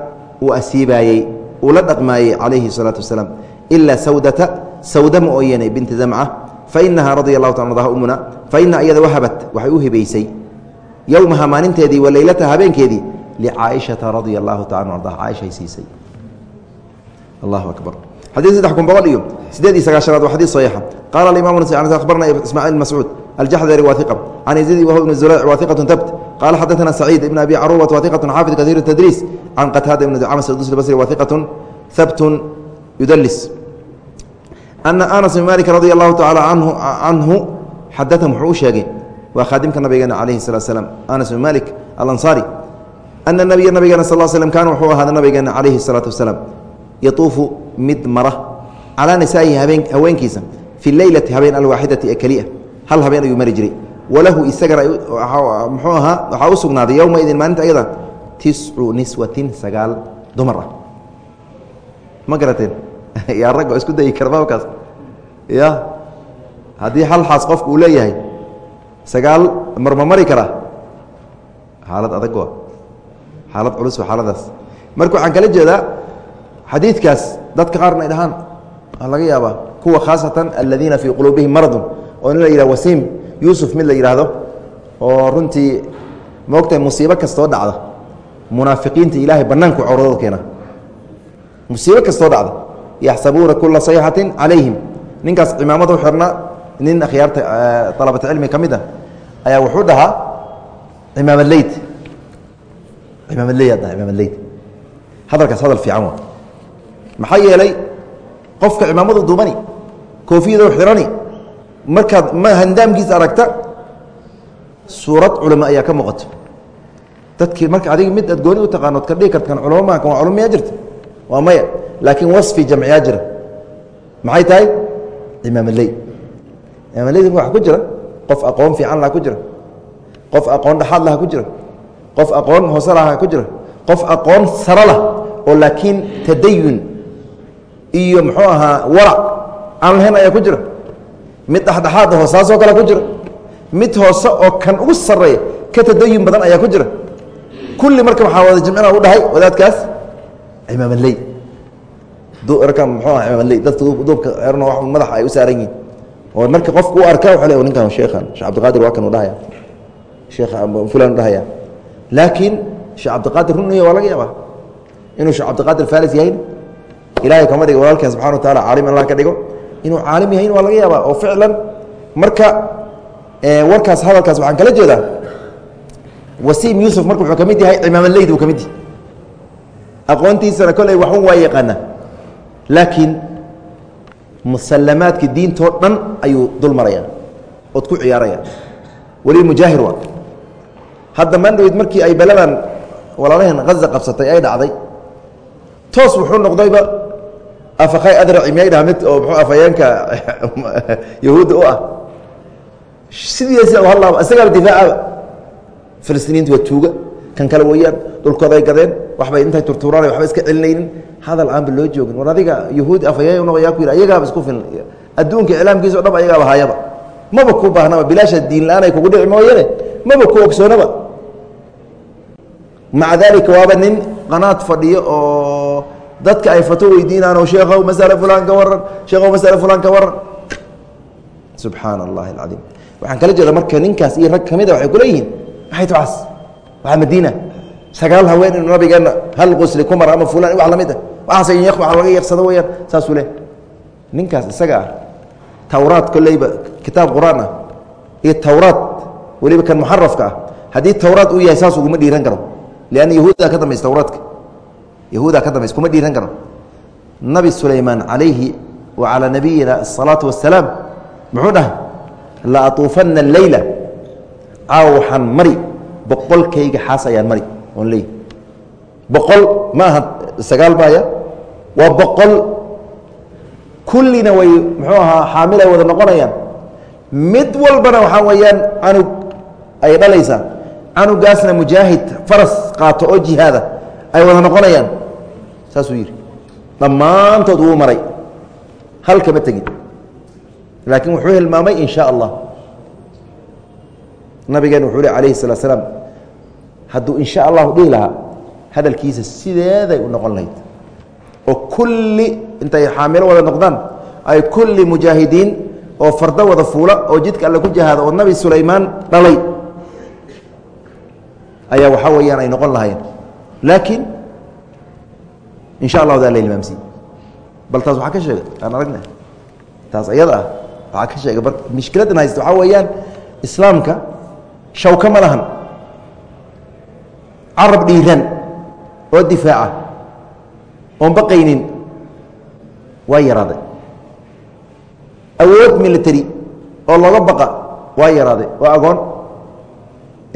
uu asiibaayey uu la dhaqmaayey calayhi salaatu wasalaam ilaa sawdata sawda ma ooyeenay binti zamca fainaha radia allahu ta ardaha umuna faina iyada wahabat waxay u hibaysay. Yowmaha maalinteedii wa habeenkeedii licaaishata radia allahu taala ardaha caaishay siisay. Allahu akbar xadii saddex kun boqol iyo sideed iyo sagaashanaad waa xadii saxiixa qaala alimamu akhbarna ismaaciil mascuud aljaxdari waa iqa can yaziid wahb ibn zurayc waa iqatu tabt qaala xadaثana saciid ibn abi carubat waa iqatu xaafid kaiir tadriis can qataada ibn camas adus basri waa iqatu habtun yudalis ana anas bn malik radi allahu tacaala canhu xadaثan wuxuu u sheegay waa khaadimka nabigeena calayhi salaa slam anas bn malik alansaari ana nabiya nabigeena sal slm kaana wuxuu ahaada nabigeena calayhi الsalaatu wasalaam yatuufu mid mara. Calaa nisaa'ihi haweenkiisa fi leylati habeen alwaaxidati ee keliya hal habeen ayuu mari jiray. Walahu isagana muxuu ahaa waxaa u sugnaaday yowma idin maalinta ayada tiscu niswatin sagaal dumar ah. Ma garateen? Yaa ragga isku dayi kara baabkaas. Ya haddii hal xaas qofku uu leeyahay sagaal marma mari karaa? Xaalad adag waa. Xaalad culus waa xaaladaas. Marka waxaan kala jeedaa xadiidkaas dadka qaarna ay dhahaan laga yaabaa kuwa khaasatan aladiina fii quluubihim maradun oo in la yihah wasiim yuusuf mid la yidhaahdo oo runtii moogtahay musiibo kastoo dhacda. Munaafiqiinta ilaahay bannaanku cawradooda keena musiibo kastoo dhacda. Yaxsabuuna kula sayxatin calayhim. Ninkaas cimaamada u xirna nin akhyaarta alabata cilmi ka mid a ayaa wuxuu dhahaa imaamadleyd imaamadleyd dhaha imaamadleyd hadalkaas hadal fiican maxaa yeelay qofka cimaamadu duubani koofiyado xirani markaad ma handaamkiisa aragta suurad culamo ayaa ka muuqato dadkii marka adiga mid aad gooni u taqaanood ka dhigi kartkan culamo maankan waa culamo miyaa jirta? Waa maya. Laakiin wasfi jamciyaa jira. Maxay tahay? Imaamaley imaamaleyda waxa ku jira. Qof aqoon fiican laha ku jira. Qof aqoon dhexaad laha ku jira. Qof aqoon hoose laha ku jira. Qof aqoon saro lah oo laakiin tadayun iyo muxuu ahaa warac aan lahayn ayaa ku jira. Mid dhexdhexaad aho saasoo kale ku jira. Mid hoose oo kan ugu sarreeya ka tadayin badan ayaa ku jira. Kulli marka waxaa wada jimcina u dhahay wadaadkaas imaamaley rkan mxuu ah imaamaley dadka duubka erno wa madaxa ay u saaran yihiin oo marka qofku u arka waa le ninkan sheekhan shekh cabdiqaadir waa kan u dhahaya sheekh fulan u dhahaya laakiin sheekh cabdiqaadir run waa laga yaabaa. Inuu sheekh cabdiqaadir faris yahayn ilahay kama dhigo walaalkeen subxana wa taala caalim allah ka dhigo. Inuu caalim yahayn waa laga yaabaa oo ficlan. Marka warkaas hadalkaas waxaan kala jeedaa. Wasiim yuusuf marka wuxuu ka mid yahay cimaamaleyd uu ka mid yahay. Aqoontiisana kolley waxun waa yaqaana laakiin musalamaadka diintoo dhan ayuu dul maraya ood ku ciyaaraya weliba mujaahir waa. Hadda mandhawid markii ay beladan walaalaheen haza qabsatay ay dhacday toos wuxuu noqdayba afakhay adraci miyay dhaha mid oo muxuu afhayeenka yahuudda u ah sidiisa u hadlaaba isagaaba difaacaba filistiiniintu waa tuuga kan kale weeyaan dhulkooday gadeen waxbay intay turtuuraan waxba iska celinaynin hadal aanba loo joogin war adiga yahuudi afhayeen unoqoyaa ku yidhi ayagaaba isku filan adduunka iclaamkiisa o dhan ayagaaba haayaba maba ku baahnaba bilaasha diin la'aan ay kugu dhici mooyane maba ku ogsoonaba maca daalika waaba nin qanaad fadhiyo oo dadka ay fato weydiinaanoo sheekhow masale fulaan ka waran sheekhow masale fulaan ka waran subxaana allahi alcadiim. Waxaan kala jeeda marka ninkaas iyo rag ka mida waxay kuleeyihiin maxay taas waxaa madiina. Sagaal haween inu nabigeenna hal qusli kumar ama fulan wax la mid ah. Waxaas y waa laga yeersado weyaan saasuu leh ninkaas isaga ah tawraad kolleyba kitaab qur'aan ah iyo tawraad weliba kan muxarafka ah. Haddii tawraad uu yahay saas uguma dhiiran karo. Lianna yahuudaa ka dambaysa tawraadka yahuudaa ka dambaysa kuma dhiiran karo nabi sulaymaan calayhi wa nabiyina asalaatu wassalaam muxuu dhahay la atuufanna leyla caaw waxaan mari boqolkayga xaas ayaan mari oon leey boqol ma aha sagaal maaya waa boqol kullina way muxuu ahaa xaamil ay wada noqonayaan. Mid walbana waxaa weeyaan canug ay dhalaysaa canugaasna mujaahid faras qaato oo jihaada ay wada noqonayaan saasuu yidhi dhammaantood wuu maray. Hal kama tegin. Laakiin wuxuu hilmaamay in sha allah. Nabigeen wuxuu le alayhi salaa slaam hadduu in sha allahu dhihi lahaa hadalkiisa sideeday u noqon lahayd. Oo kulli intay xaamilo wada noqdaan ay kulli mujaahidiin oo fardo wada fuula oo jidka alle ku jihaada oo nabi sulaymaan dhalay. Ayaa waxaa weeyaan ay noqon lahaayeen. Laakiin in sha allahu daa la ilmaamsiy bal taas waxaa ka sheegay aan aragna taas ayada ah waxaa ka sheegay mishkiladdan haysta waxaa weeyaan islaamka shawka ma lahan. Carab dhiiran oo difaaca oon baqaynin waa yaraaday. Awood military oo looga baqa waa yaraaday. Waa agoon?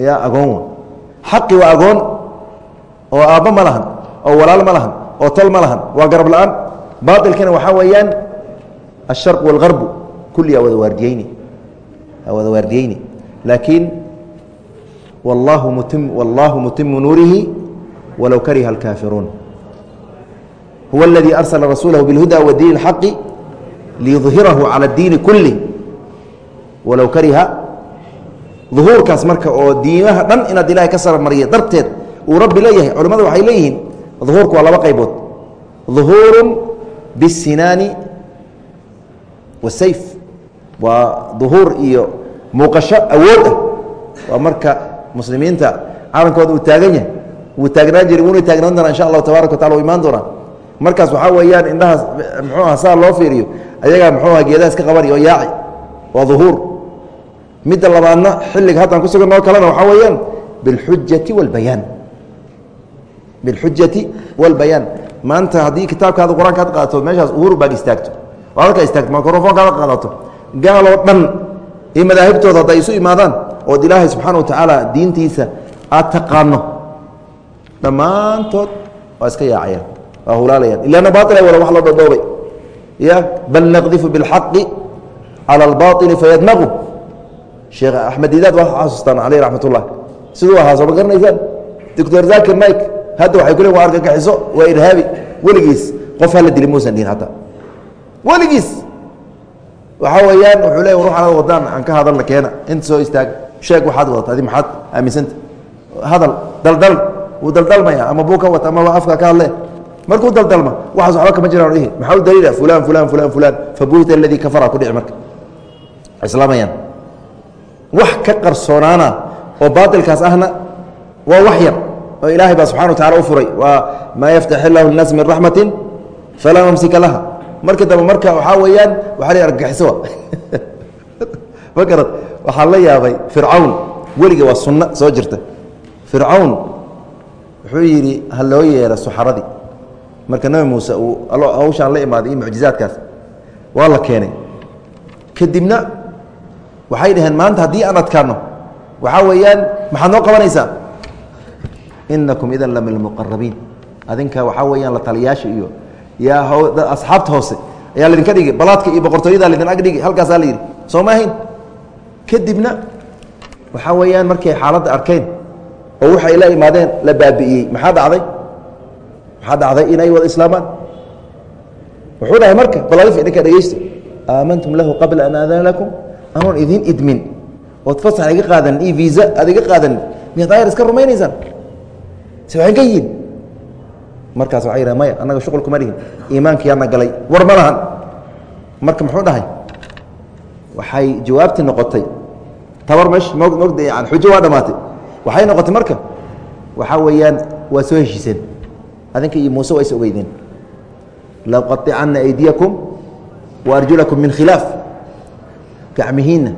Ya agoon xaqi waa agoon oo aabbo ma lahan oo walaal ma lahan oo tol ma lahan waa garab la-aan baailkana waxaa weeyaan asharq wاlgarbu kulli aa wada waardiyeyni aa wada waardiyeyni laakiin wallahu mutim wallahu mutimu nuurihi walow kariha اlkaafiruun huwa اladii arsla rasuulahu bاlhuda wdiin اxaqi liyudhirahu calى اdiini kulih walow kariha duhuurkaas marka oo diimaha dhan inaad ilahay ka sarmariya darteed uu rabbi leeyahay culimmada waxay leeyihiin uhuurku waa laba qaybood. Uhuuru bisinaani wasayf waa uhuur iyo muuqasho awood ah. Waa marka muslimiinta calankooda uu taagan yahay. Wuu taagnaan jiray wuuna taagnaan doonaa insha allahu tabarak watacala u imaan doonaa. Markaas waxaa weeyaan indhahaas mxuu aha saa loo fiiriyo. Ayagaa mxuu aha geedahaas ka qabanay oo yaaci. Waa uhuur midda labaadna xilliga haddan ku sugan kalena waxaa weeyaan bilxujati wاlbayaan bilxujati wاlbayaan maanta haddii kitaabkaada qur-aanka ad qaadato meeshaas uhuru baad istaagto oo halkaa istaagto microfonkaada qaadato gaaloo dhan iyo madaahibtooda hadday isu imaadaan ood ilaahay subxaana wa tacaala diintiisa aad taqaano dhammaantood waa iska yaacayaan waa hulaalayaan ilaana baaila wala wax la dhodhoobay ya bal naqdifu biاlxaqi calى اlbaطili fayadmaqu sheekh axmed didaad waa xasuustaan caleyh raxmat ullah siduu ahaa soo ma garanaysaan doctor zakir naik hadda waxay ku len waa argagaxiso waa irhaabi weligiis. Qof hala dili muusan dhihin hataa weligiis. Waxaa weeyaan wuxuu leey war waxaad wadaan aan ka hadalna keena. Inta soo istaag sheeg waxaad wadata adi maxaad aaminsanta? Hadal daldal. Wuu daldalmaya ama buu ka wata ama afka ka hadle. Markuu daldalma waxaas waxba kama jiraan ihi maxaa u daliila? Fulan fulan fulan fulan fabuhita aladii kafara ku dhici marka. Islaamayaan wax ka qarsoonaana oo baatilkaas ahna waa wax yar oo ilaahay baa subxana wa tacala u furay. Waa maa yaftax illahu linaas min raxmatin falaa mamsika laha. Marka dambe marka waxaa weeyaan waxaa la argagixiso ma garad waxaa la yaabay fircawn. Weliga waa sunno soo jirta. Fircawn wuxuu yidhi ha loo yeero suxaradii. Marka nebi muuse uu hawshaan la imaaday iyo mucjizaadkaas. Waa la keenay. Kadibna waxay dhaheen maanta haddii aan adkaano waxaa weeyaan maxaad noo qabanaysaa inakum idan la min almuqarabiin adinka waxaa weeyaan la taliyaasha iyo asxaabta hoose ayaa laydinka dhigi balaadka iyo boqortooyada laydin ag dhigi halkaasaa la yidhi soo ma ahayn kadibna waxaa weeyaan markay xaaladda arkeen oo waxay la imaadeen la baabi'iyey maxaa dhacday maxaa dhacday inay wada islaamaan wuxuu dhahay marka balif idinka dhegeysta aamantum lahu qabla an aadana lakum anoon idin idmin ood fasax iga qaadanin iyo viisa aad iga qaadanin miyaad ayar iska rumaynaysaan se waxaan ka yihin markaas waxay yidhaha maya annaga shuqul kuma dhihin iimaankiyaana galay war ma lahan marka muxuu dhahay waxay jawaabtii noqotay tabar mesh m mogda yan xujo waa dhammaatay waxay noqotay marka waxaa weeyaan waa soo heshiiseen adinka iyo muuse waa is ogeydeen laqaطicana aydiyakum wa arjulakum min khilaaf gacmihiinna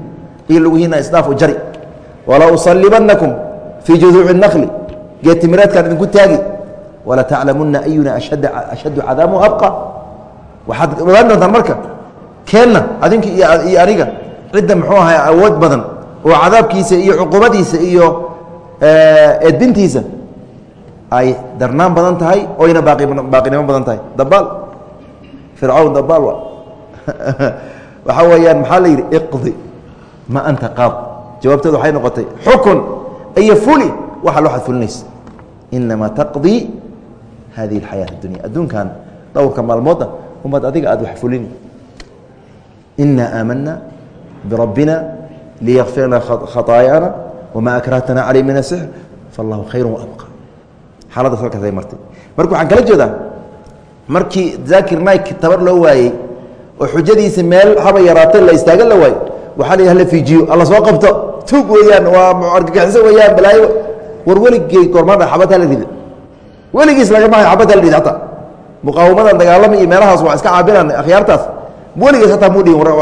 iyo lugihiinna isdhaaf u jari wala usalibanakum fii juduuci الnakli geetimireedkaan idinku taagi. Wala taclamuna ayuna ashaddu cadaamu abqa. Waxaad ogaan doontaan marka keenna adinka iyo aniga cidda muxuu ahay awood badan oo cadaabkiisa iyo cuqubadiisa iyo edbintiisa ay darnaan badan tahay oyna baaqinimo badan tahay. Dabaal. Fircawn dabaal waxaa weeyaan maxaa la yidhi? Iqdi. Ma anta qaad jawaabteeda waxay noqotay xukun iyo fuli waxa loo xad fulinaysa inamaa taqdii hadihi اxayaat اdunya adduunkan dhowrka maalmooda umaad adiga aad wax fulini ina aamana birabbina liyakfir lana khaطaayaana wama akrahtana calay min asixr faallahu khayr waabqa xaaladaas halkaasay martay marka waxaan kala jeedaa markii zakir naik tabar loo waayey oo xujadiisa meel haba yaraatay la istaagan la waayo waxaa la hala fiijiyo alla soo qabto tuug weeyaan waa argagixiso weeyaan balaayo war weligey goormadha xabad hala rida. Weligiis lagama hayo xabad hala rida hataa muqaawamadan dagaalama iyo meelahaas waa iska caabinaan akhyaartaas. Weligiis hataa muu dhihin wada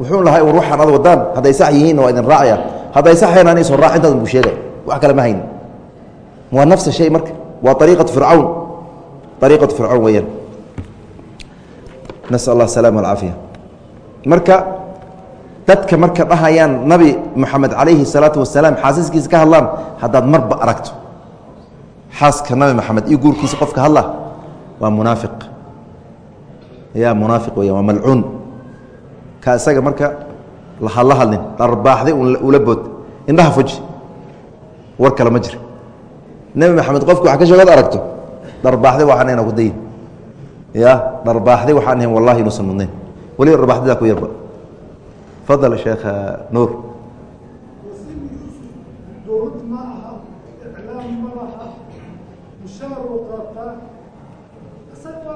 wuxuu lahay war waxaan ad wadaan. Hadday sax yihiinna waa idin raacayaan. Hadday saxeen ani soo raac intaas buu sheegay. Wax kale ma hayni waa nafsa shay marka. Waa ariiqatu fircawn. Ariiqatu fircawn weeyaan. Nasal allah asalama alcaafiya marka dadka marka dhahayaan nabi moxamed calayhi salaatu wasalaam xaasiskiisa ka hadlaan haddaad marba aragto. Xaaska nabi moxamed iyo guurkiisa qofka hadla waa munaafiq. Ya munaafiq weya waa malcuun. Ka isaga marka lahadla hadlin dharbaaxday ula bood. Indhaha fuji. War kale ma jiro nebi maxamed qofku wax ka sheegood aragto. Dharbaaxday waxaan ayna ku dayin ya dharbaaxday waxaan ahayn wallahi inuusan mudnayn. Weliba dharbaaxdadaa ku yarba fadal sheekh nuur dowlad ma aha iclaam ma laha mushaar u qaataa isaga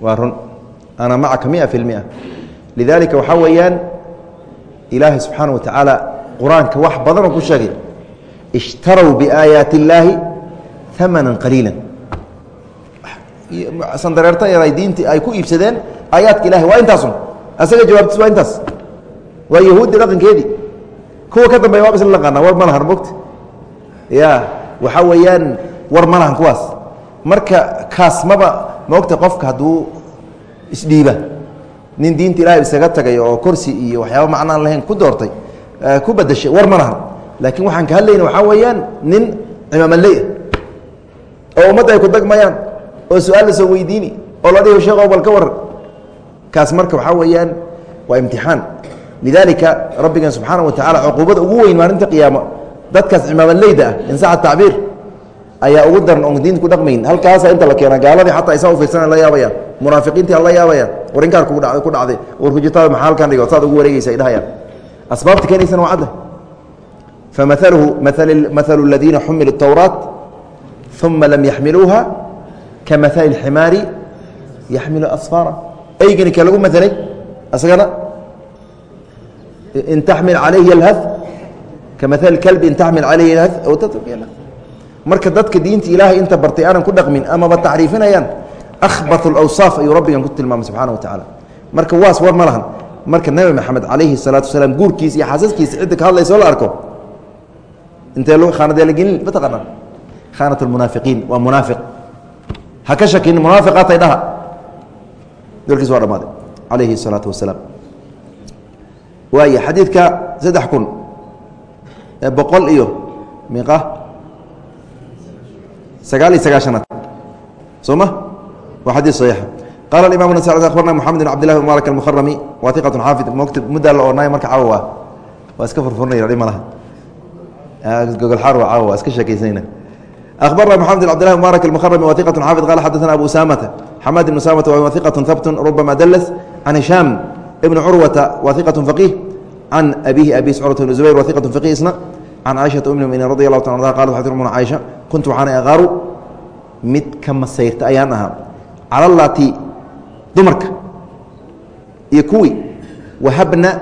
waa run. Ana macaka mia fi lmia lidalika waxaa weeyaan ilaahay subxaana wa tacaala qur'aanka wax badanoo ku sheegay ishtarow biaayaati illaahi amana qaliila sandareerta yaray diintii ay ku iibsadeen aayaadka ilahay waa intaasun asaga jawaabtiis waa intaas. Waa yahuuddi dhaqankeedii. Kuwa ka dambeya waaba isla naqaana war ma lahan mogta waxaa weeyaan war ma kuwaas. Marka kaas maba moogta qofka hadduu isdhiiba. Nin diinta ilahay isaga tagay oo korsi iyo waxyaaba macnaan lahayn ku doortay ku badashay war ma lahan laakiin waxaan ka hadlayna waxaa weeyaan nin cimaamaleya oo ummadda ay ku dagmayaan oo su'aal la soo weydiini oo la dhihi sheekh bal ka waran kaas marka waxaa weeyaan waa imtixaan. Lidaalika rabbigan subxaana wa tacala cuquubada ugu weyn maalinta qiyaamo dadkaas cimaamadleyda ah insaca tacbiir ayaa ugu daran oon diinta ku dhaqmayn halkaasa inta la keena gaaladii xataa isaa ufiirsana la yaabaya munaafiqiintii ala yaabaya war inkaar ku dhacday war kujirtada maxaa halkan dhigo saad ugu wareegeysa ay dhahayaan asbaabta keenaysana waa cadda famaluhu maalu اladiina xumiluu الtowraat uma lam yaxmiluuha kamaali اximaari yaxmilu asfaara eygani ka lagu maelay asagana in taxmil calayhi alhad kamaali kalbi in taxmil calayhi alhad aw tatruk alhad marka dadka diinta ilaahay inta bartay aanan ku dhaqmin amaba taxriifinayaan akhbat اlawsaaf ayuu rabbigan ku tilmaamay subxana wa tacaala marka waas war ma lahan marka nabi maxamed calayhi salaatu salaam guurkiisa iyo xaasaskiisa cidda ka hadlayso la arko. Intee khaanadee la gelin ma taqaanaa? Khaanat almunaafiqiin waa munaafiq. Ha ka shakin munaafiqaatay dhaha. Doorkiis waa dhammaaday calayhi salaatu wasalaam. Waaya xadiidka saddex kun ee boqol iyo miiqa sagaal iyo sagaashanaad. Soo ma? Waa xadiid saxiixa qala imam nas abarna mxamed bn cbdillahi malik almuharami waa iqat xaafid moti muddaa la oodnaay marka caawa waa waa iska furfurnay malaha gogolxaar waa caawa waa iska sheekaysanayna abarna mxamed bn cbdillahi malik almuharami wa iqat xaafid qala xadaثna abu usamata xamad ibn usamata wa iqat habtun rubama dalas can hishaam ibn curwata wa iqat faqih can abihi abis curwat bn zubayr wa iqat faqih isna can caaishata um muminiin radi allahu ta anha qalat waxay tirmuna caaisha kuntu waxaana aqaaru mid ka masayirta ayaan ahaa cala lati اللاتي دمرك يكوي وهبنا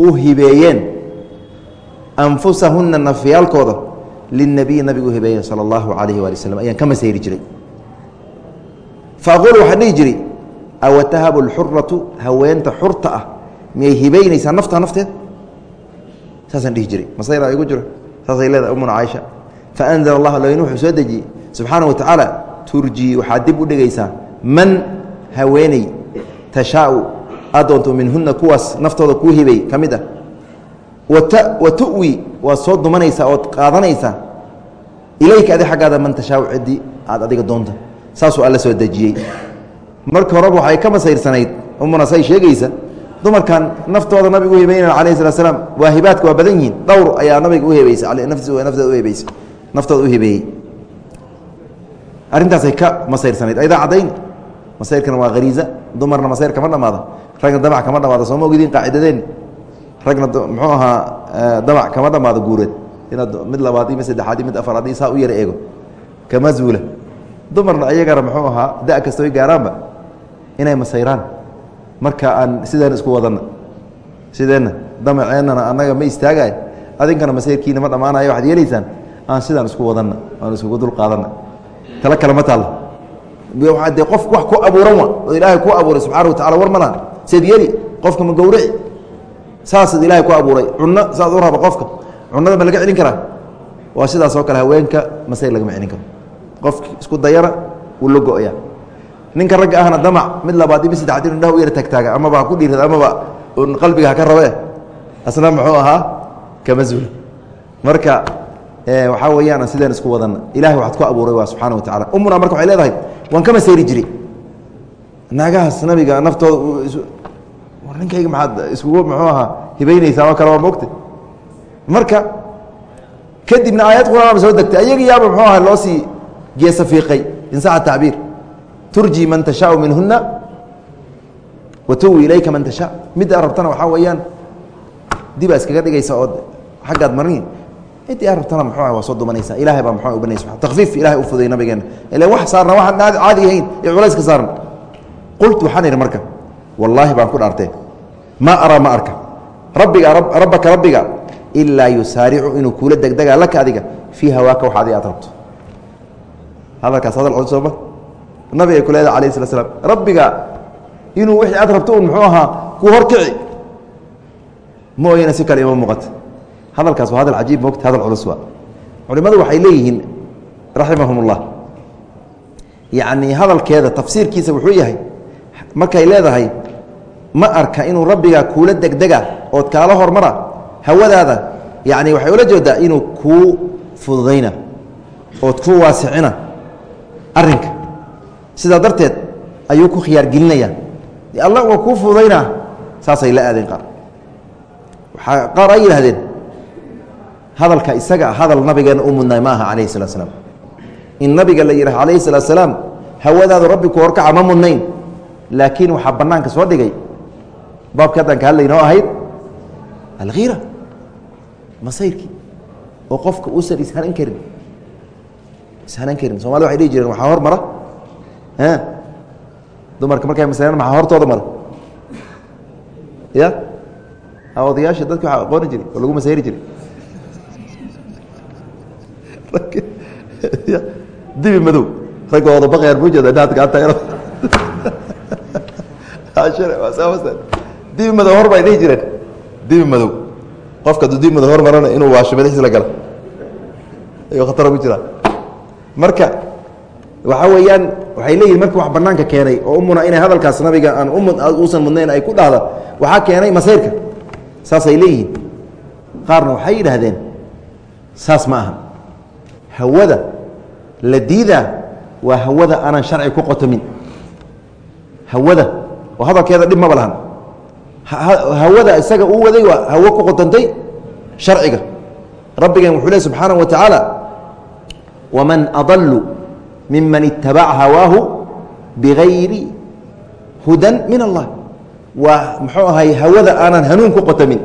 أهبيين أنفسهن نفيال كوضة linabiy nabigu hibeeye sala allahu calayhi waali waslm ayaan ka masayri jiray faaqulu waxaan dhihi jiray awatahabu lxuratu haweenta xurta ah miyay hibaynaysaa naftaa nafteed saasaan dhihi jiray masayra igu jiro saasay leedahay umuna caaisha faanzla allah ln wuxuu soo dejiyey subxaana wa tacaala turjii waxaad dib u dhigaysaa man haweeney tashaau aad doonto minhuna kuwaas naftooda kuu hibay ka mid ah wa tuwi waad soo dumanaysaa ood qaadanaysaa ilayka adi aggaada man tashaau cidii aad adiga doonta. Saasuu alla soo dejiyey. Marka horeba waxay ka masayrsanayd umuna say sheegaysa dumarkan naftooda nabigu uhibaynana alayh slat slaam waahibaadka waa badan yihiin. Dhowr ayaa nabiga uhebaysa nafteeda uhebaysa naftooda uhibeeyey arrintaasay ka masayranayd aydaa caddayn masayrkana waa hariiza dumarna masayr kama dhamaada ragna damac kama dhamaada sooma ogdiin qaacidadeen? Ragna muxuu ahaa damac kama dhamaado guureed? Inaad mid labaad mid saddexaad mid afaraad saa u yara eego. Kama zuula. Dumarna ayagana muxuu ahaa da kasta way gaaraanba inay masayraan. Marka aan sideen isku wadanna sideenna damaceennana annaga ma istaagaay adinkana masayrkiina ma dhammaanayo waxaad yeelaysaan? Aan sidaan isku wadanna aan iskugu dul qaadanna talo kale ma taalla dee qof wax ku abuuran wa oo ilaahay ku abuuray subxaana wa tacala war ma laha. Seed yeli qofka ma gowrici. Saasaad ilaahay ku abuuray. Cunno saad u raba qofka. Cunada ma laga celin karaa? Waa sidaas oo kale haweenka masayr lagama celin karo qofki isku dayana wuu la go-ya ninka ragga ahna damac mid labaad iyo mid saddexaad inu indhaha u yara taagtaaga amaba ha ku dhiirad amaba un qalbiga ha ka rabe asna muxuu ahaa kama zuula marka waxaa weeyaan sideen isku wadanna ilahay waxaad ku abuuray waa subxana wa tacala umuna marka waxay leedahay waan ka masayri jiray naagahaas nabiga naftooda ninkayga maxaad iskugu muxuu ahaa hibaynaysaa oo kale waa mogta marka kadibna aayad quraanba soo degtay. Ayaga yaaba muxuu aha loo sii geesa fiiqay. Insaxa tacbiir. Turji man tashaau minhuna wa tuwi ilayka man tashaa midda aad rabtana waxaa weeyaan dibaa iskaga dhigaysa ood xaggaad marin ciddii aad rabtana muxuu ah waa soo dumanaysa ilahay baa muxuu ubanay subaa takfiif ilahay u fuday nabigeena ila wax saarna waxaan caadi ahayn ee culayska saaran. Qultu waxaan idhi marka wallaahi baan ku dhaartee ma araa ma arka. Rabbiga rabbaka rabbiga ilaa yusaaricu inuu kuula degdegaa laka adiga. Fii hawaaka wax adi aad rabto. Hadalkaas hadal cod sooma. Nabiga ay ku leedaha alayh slat slam rabbiga inuu wixii aad rabto un muxuu ahaa ku horkici. Mooyana si kale ima muuqata hadalkaas waa hadal cajiib mogta hadal culus waa. Culimmadu waxay leeyihiin raximahum ullah yacni hadalkeeda tafsiirkiisa wuxuu yahay markay leedahay ma arka inuu rabbiga kuula degdega ood kaala hormara hawadaada yani waxay ula jeedaa inuu kuu fududayna ood ku waasicina arinka sidaa darteed ayuu ku khiyaar gelinaya. Alla waa kuu fududaynaa saasay la aadeen qaar. Waxaa qaar ay yidhahdeen hadalka isaga hadal nabigeena u mudnaay ma calayhi salatu salaam in nabiga la yidhaha calayhi salaatu salaam hawadaadu rabbi ku horkaca ma mudnayn laakiin waxaa bannaanka soo dhigay. Baabka haddaan hadlaynoo ahayd alkhiira masayrkii oo qofka uusan ishanan karin. Ishanan karin somalida waxay dhihi jireen waxaa hor mara. Dumarka markay masayaan maxaa hortooda mara? Ya? Odayaasha dadki waa aqooni jiray oo lagu masayri jiray dibi madow. Ragga odabaqayaan mu jeeda naadkaata dibi madow hor bay dhihi jireen. Dibi madow. Qofka aduu dibi madow hor marana inuu waasho madaxiis la gala ayuu khatar ugu jiraa. Marka waxaa weeyaan waxay leeyihiin marka wax banaanka keenay oo umuna inay hadalkaas nabiga aan uusan mudnayn ay ku dhahda waxaa keenay masayrka. Saasay leeyihiin. Qaarna waxay yidhaahdeen saas ma aha hawada la diidaa waa hawada aanan sharci ku qotomin hawada oo hadalkeeda dhib maba lahan. Hawada isaga uu waday waa hawo ku qotantay sharciga. Rabbigeen wuxuu le subxaanaه wa tacaala waman adalu miman itabaca hawaahu bigayri hudan min allah. Waa muxuu ahay hawada aanan hanuun ku qotomin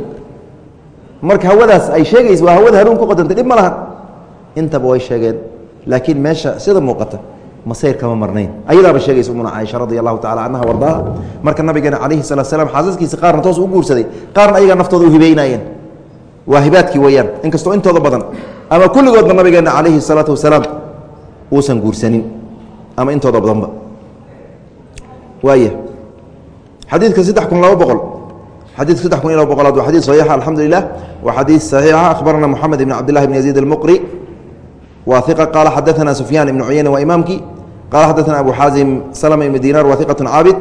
marka hawadaas ay sheegaysa waa hawada hanuun ku qotantay dhib ma lahan intaba way sheegeen. Laakiin meesha sida muuqata masayr kama marnayn. Ayadaaba sheegaysa umuna caaisha radi allahu tacala canha wardaha marka nabigeena calayhi salatu slam xaasaskiisa qaarna toos u guursaday. Qaarna ayagaa naftooda u hibaynaayeen waa hibaadkii weeyaan. Inkastoo intooda badan ama kulligoodba nabigeena calayhi salaatu wasalaam uusan guursanin. Ama intooda badanba. Waaya xadiidka saddex kun laba boqol xadiidka saddex kun iyo laba boqolaad waa xadiid saxiixa alxamdu lilah waa xadiid saxiixa akhbarana moxamed ibn cabdillahi bn yaziid almuqri wa qaala xadaana sufyaan ibn cuyeyne waa imaamkii qaala xadaana abu xaazim salma ibn dinar wa iqat caabid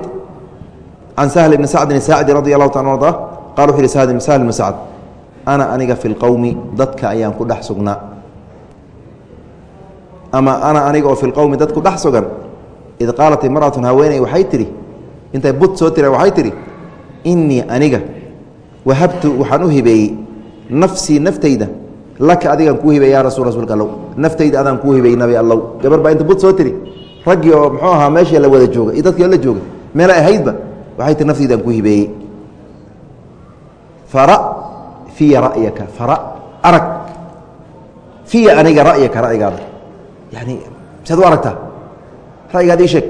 can sahl ibni sacdin saacidi radi allahu taala arda qala wuxu yihi sahl ibn sacd ana aniga fi lqowmi dadka ayaan ku dhex sugnaa ama ana aniga oo fi lqowmi dad ku dhex sugan. Id qaalat imra'atun haweeney waxay tidhi intay bud soo tireen waxay tidhi innii aniga wahabtu waxaan u hibeeyey nafsii naftayda laka adigaan kuu hibeey ya rasul rasulka allow. Naftayda adaan kuu hibeeyey nabi allow. Gabar baa inta bud soo tiri raggii oo muxuu ahaa meeshii la wada jooga iyo dadkii la jooga meel ay ahaydba waxay tihi naftaydaan kuu hibeeyey fara fiya ra'yaka fara arag. Fiya aniga ra'yaka ra'yigaada yani saad u aragtaa? Ra'yigaada ii sheeg.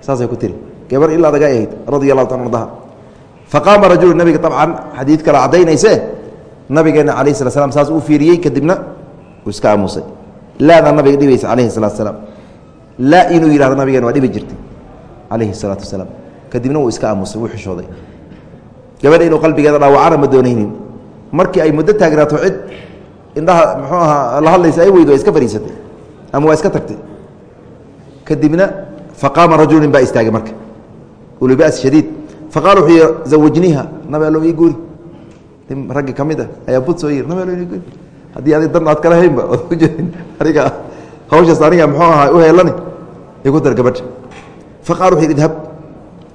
Saasay ku tiri. Gabar ilaa daga ahayd radia allahu taala ardaha faqaama rajulu nabiga abcan xadiid kale caddaynayse nabigeena alayh slat slam saas uu fiiriyey kadibna uu iska aamusay. Laadaa nabiga dhibaysa calayhi salatu salaam. Laa inuu yihahdo nabigeena waa dhibi jirtay calayhi salaatu wasalaam kadibna wuu iska aamusay wuu xishooday. Gabadha inuu qalbigeeda dhaawacana ma doonaynin. Markii ay muddo taagnaato cid indhaha muxuu ahaa la hadlaysa ay weydo iska fariisatay ama waa iska tagtay. Kadibna faqaama rajulu nin baa istaagay marka. Ulibas shadiid. Faqala wuxuu yihi zawajniiha. Nabi allo ii guuri nin raggi ka mid ah ayaa bud soo yiri haddii adig dan aad kala haynba ood ku jirin aniga hawshaas aniga muxuu ahaa u heelani igu dar gabadha faqala wuxu yidhi idhab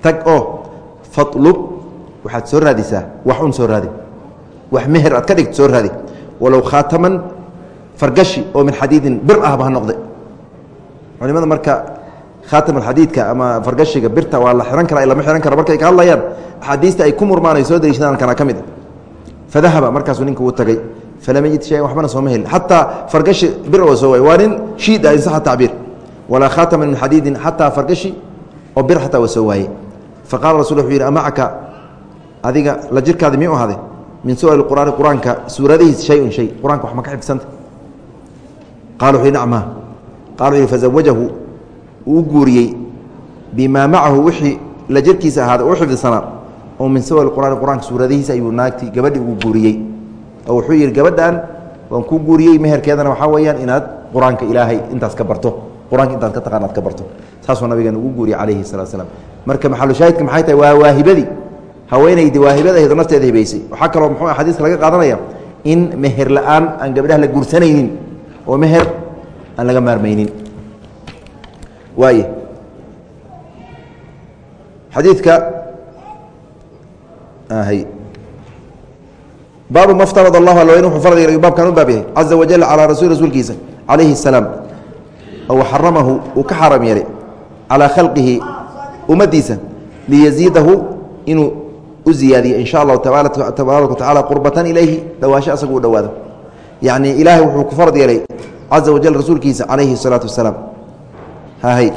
tag oo falub waxaad soo raadisaa wax un soo raadi. Wax meher aad ka dhigto soo raadi. Walow khaataman fargashi oo min xadiidin bir ahba ha noqde culimada marka khaatam alxadiidka ama fargashiga birta waa la xihan kara lama xihan kara markay ka hadlayaan axaadiista ay ku murmaan ay soo dariishadaan kana ka mid a fadahaba markaasuu ninka uu tagay falam yajid shayan waxbana sooma helin xataa fargashi bir oo soo waa nin shiid ah insaxa tacbiir walaa khaataman min xadiidin xataa fargashi oo bir xataa waa soo waaye faqala rasul wuxuu yidhi amacaka adiga la jirkaadi miyuu ahaaday min suwar qur'aani qur'aanka suuradihiis shay-un shay qur'aanka wax ma ka xifdsanta qala wuxu yhi nacma qala wuxu fazawajahu uu guuriyey bimaa macahu wixii la jirkiisa ahaaday u xifdisanaa oo min suwar qur'aani qur'aanka suuradihiisa ayuu naagtii gabadhi ugu guuriyey. Oo wuxuu yidhi gabadhan waan kuu guuriyey meherkeedana waxaa weeyaan inaad qur'aanka ilaahay intaas ka barto. Qur'aanka intaad ka taqaan aad ka barto. Saasuu nabigeena ugu guuriyey calayhi salatu slam marka maxalushaahidka maxay tahay? Waa waahibadii. Haweenaydii waahibadahayd nafteeda hibaysay. Waxaa kaloo muxuu xadiiska laga qaadanaya in meher la'aan aan gabdhaha la guursanaynin oo meher aan laga maarmaynin. Waay xadiidka baabu ma ftarad allahu alweyn wuxuu farad yeelay baabkan u baab yahay caza wajal calaa rasuuli rasuulkiisa calayhi الsalaam oo xaramahu uu ka xaram yeelay calaa khalqihi ummaddiisa liyaziidahu inuu u ziyaadiyo in sha allahu tabaaraka wa tacala qurbatan ilayhi dhawaasho asagu u dhowaado yacni ilaahay wuxuu ku farad yeelay caza wajal rasuulkiisa calayhi الsalaatu wasalaam hahay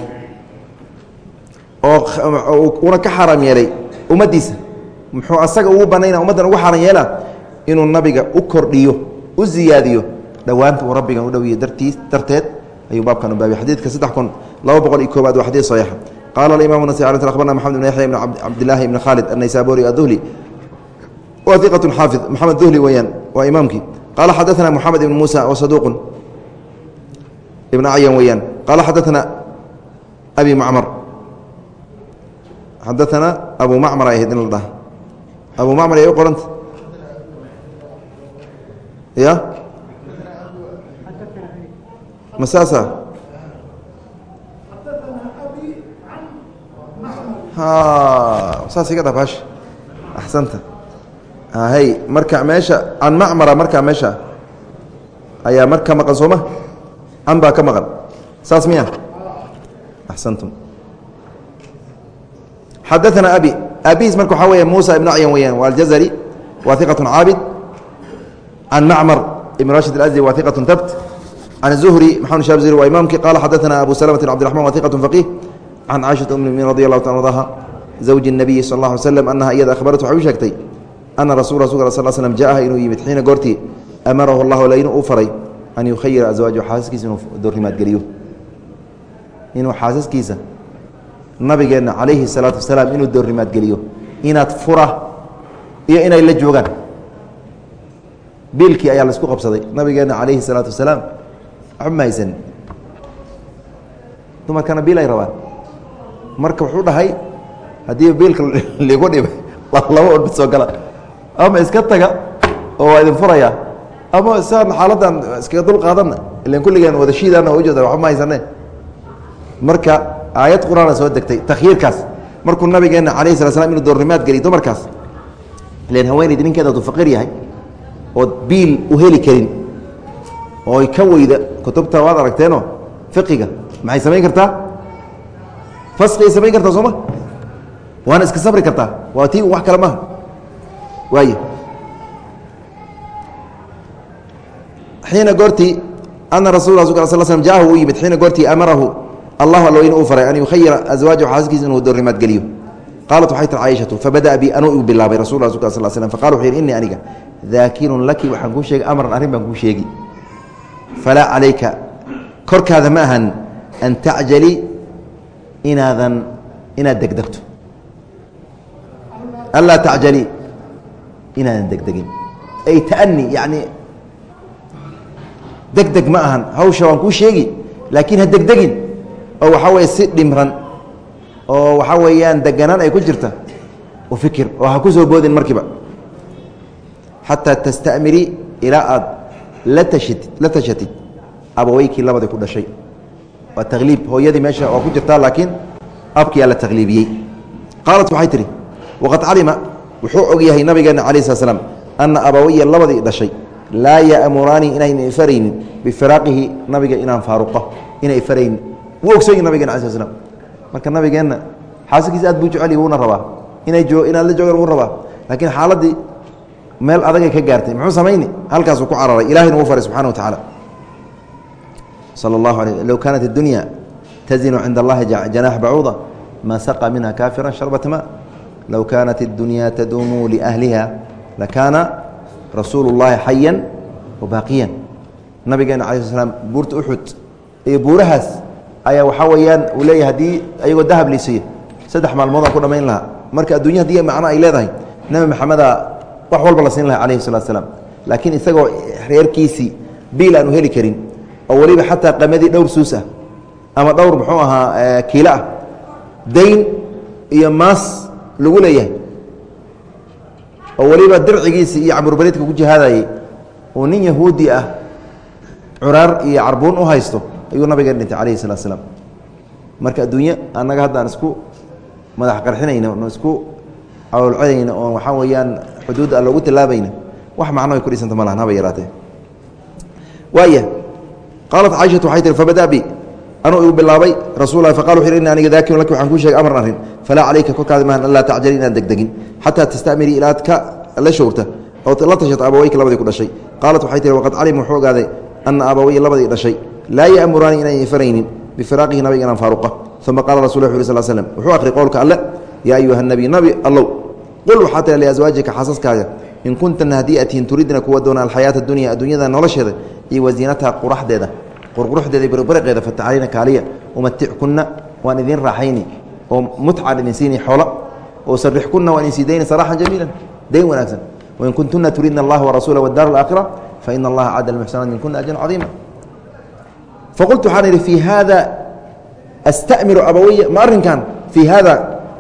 oo una ka xaram yeelay ummaddiisa muxuu asaga ugu banayna ummaddan ugu xaran yeela inuu nabiga u kordhiyo u ziyaadiyo. Dhowaanta uu rabbigan u dhowiyo dartiis darteed ayuu baabkan u baabiyay. Xadiidka saddex kun laba boqol iyo koobaad waa xadiid saxiixa qaala alimamu nasai alay sl abarna maxamed ibn yaxya ibn cabdillaahi ibn khaalid annaysaabuuri aduhli waa diqatun xaafid maxamed duhli weeyaan waa imaamkii. Qaala xadaana moxamed ibn muusa wa saduuqun. Ibn acyan weeyaan. Qaala xadaana abi macmar xadaana abu macmar ay ahayd in la dhaha abu macmar ay u qoranta ya? Ma saasa saas iga dhabash axsanta. Hay marka meesha can macmara markaa meesha ayaa marka maqan sooma can baa ka maqan. Saas miya axsantum. Xadaثna abi abihiis marka waxaa weya musa ibn acyan weyaan waa aljazari waa iqaة caabid can macmar ibn rashid اlأزdi waa iqaة tabt can الzuhri maxamed shab zuri waa imaamkii qala xadaثna abu slmة bn cbdiرaحman wa iqaة faqih can caaشhaةa um muminin radi allahu ta ardaha zawji الnabiyi sal اlه alay slm anaha iyada ahbarat waxay u sheegtay ana rasul rasulka sal slm jaaha inuu yimid xiina goortii amarahu اllahu l inuu u faray an yukhayira azwaajahu xaasaskiisa inuu doornimaadgeliyo inuu xaasaskiisa nabigeena calayhi salaatu wasalaam inuu doornimaadgeliyo inaad fura iyo inay la joogaan. Biilkii ayaa la isku qabsaday nabigeena calayhi salaatu wasalaam. Waxba ma haysan dumarkana biil ay rabaan. Marka wuxuu dhahay haddii biilka ligu dhibay laba odh soo gala. Ama iska taga oo waa idin furayaa ama siaan xaaladan iskaga dul qaadanna ilan kulligeen wadashiidaana ujeeda waxba ma haysane marka aayad qur'aana soo degtay takhyiirkaas markuu nabigeenna calayhi sala slam inuu doornimaad geliy dumarkaas ilan haweenayd ninkeeda aduu faqiir yahay ood biil u heli karin oo ka weyda kutubta waad aragteenoo fiqiga maxay samayn kartaa? Faskay samayn kartaa sooma? Waana iska sabri kartaa? Waa tii wax kale maaha. Waay xiina goortii ana rasul sl sl jaahu u yimid xiina goortii amarahu allah allo in uu faray an yukhayira aswaajahu xaaskiisa inuu doornimaad geliyo qaalat waxay tir caaishatu fabada'a bi anuu igu bilaabay rasul sl sl slm faqala wuxuu yidhi innii aniga daakirun laki waxaan kuu sheegay amran arrin baan kuu sheegi falaa calayka korkaada ma ahan an tacjali inaadan inaad degdegto anlaa tacjali inaadan degdegin ay ta'ani yacni deg deg ma ahan hawsha waan kuu sheegi laakiin ha degdegin oo waxaa weeye si dhimran oo waxaa weeyaan deganaan ay ku jirta u fikir oo ha ku soo boodin markiiba. Xataa tasta'miri ilaa aad la tashitid la tashatid abaweykii labadii ku dhashay. Waa takliib hooyadii meesha waa ku jirtaa laakiin abkiyaa la takliibiyey qaalat waxay tihi waqad calima wuxuu og yahay nabigeena calayi slat slam ana abawaya labadii dhashay laa ya'muraanii inayna ifaraynin bifiraaqihi nabiga inaan faaruqo ina ifaraynin wuu ogsoyi nabigena ala sl slam marka nabigeenna xaasakiisa aad buu jecel wuuna rabaa inay jo inaad la joogaan wuu rabaa laakiin xaaladdii meel adagay ka gaartay muxuu samayni halkaasuu ku cararay ilahayna uu faray subxana wa tacaala sal اllahu alay low kaanat اdunya tazinu cinda allahi janaax bacuuda ma saqa minha kaafira sharbata ma low kaanat اdunya taduumu liahliha lakaana rasuulu اllahi xayan wabaaqiyan nabigeena ala sl slam buurta uxud iyo buurahaas ayaa waxaa weeyaan uu leeyahy haddii ayagoo dahab liisiyo saddex maalmoodaan ku dhamayn lahaa. Marka addunya haddii macno ay leedahay nebi maxameda wax walba la siin lahay calayhi salatu slam laakiin isagoo reerkiisii biil aan u heli karin oo weliba xataa qamadii dhowr suus ah ama dhowr muxuu ahaa kiilo ah dayn iyo maas lagu leeyahay oo weliba dircigiisii iyo camurbareedka ku jihaadayey uu nin yahuudi ah curaar iyo carbuun u haysto ayuu nabigeen dhintay calayhi salatu slam marka adduunye annaga haddaan isku madax qarxinayna no isku cawlcodayna oon waxaa weeyaan xuduudda ugu tallaabayna wax macno ay ku dhisanta ma lahan haba yaraatee. Waaya qaalat caaishatu waxay tihi fabada bi anuu igu bilaabay rasuulahi faqala wuxu ini aniga daakirun laki waxaan kuu sheegay amran arrin. Falaa calayka korkaada maahan an laa tacjali inaan degdegin. Xataa tastamirii ilaad ka la showrta oo la tashata abaweyka labadii ku dhashay. Qaalat waxay tihi waqad calim wuxuu ogaaday ana abawey labadii dhashay laa ya'muraani inaan faraynin bifiraaqihi nabiga inaan faaruqa uma qaala rasul ll sl slm wuxuu akhri qowlka alle yaa ayuha nabiy nabi allow qul waxaa tira liaswaajika xaasaskaaga in kuntana haddii atiin turidna kuwa doona alxayaata dunya adduunyada nolosheeda iyo wasiinataha quraxdeeda qurquruxdeeda iyo barbariqeeda fatacalina kaaliya umatickunna waan idin raaxayni oo mutcaan idin siini xoolo oo sarixkunna waan idin sii dayni saraaxan jamiilan dayn wanaagsan wain kuntuna turidna allaha warasuula wadaar alaakhira faina allaha cadda lmuxsanaat minkuna ajran cadiima faqultu waxaan idhi fii haada astamiru abawaya ma arrinkan fii haada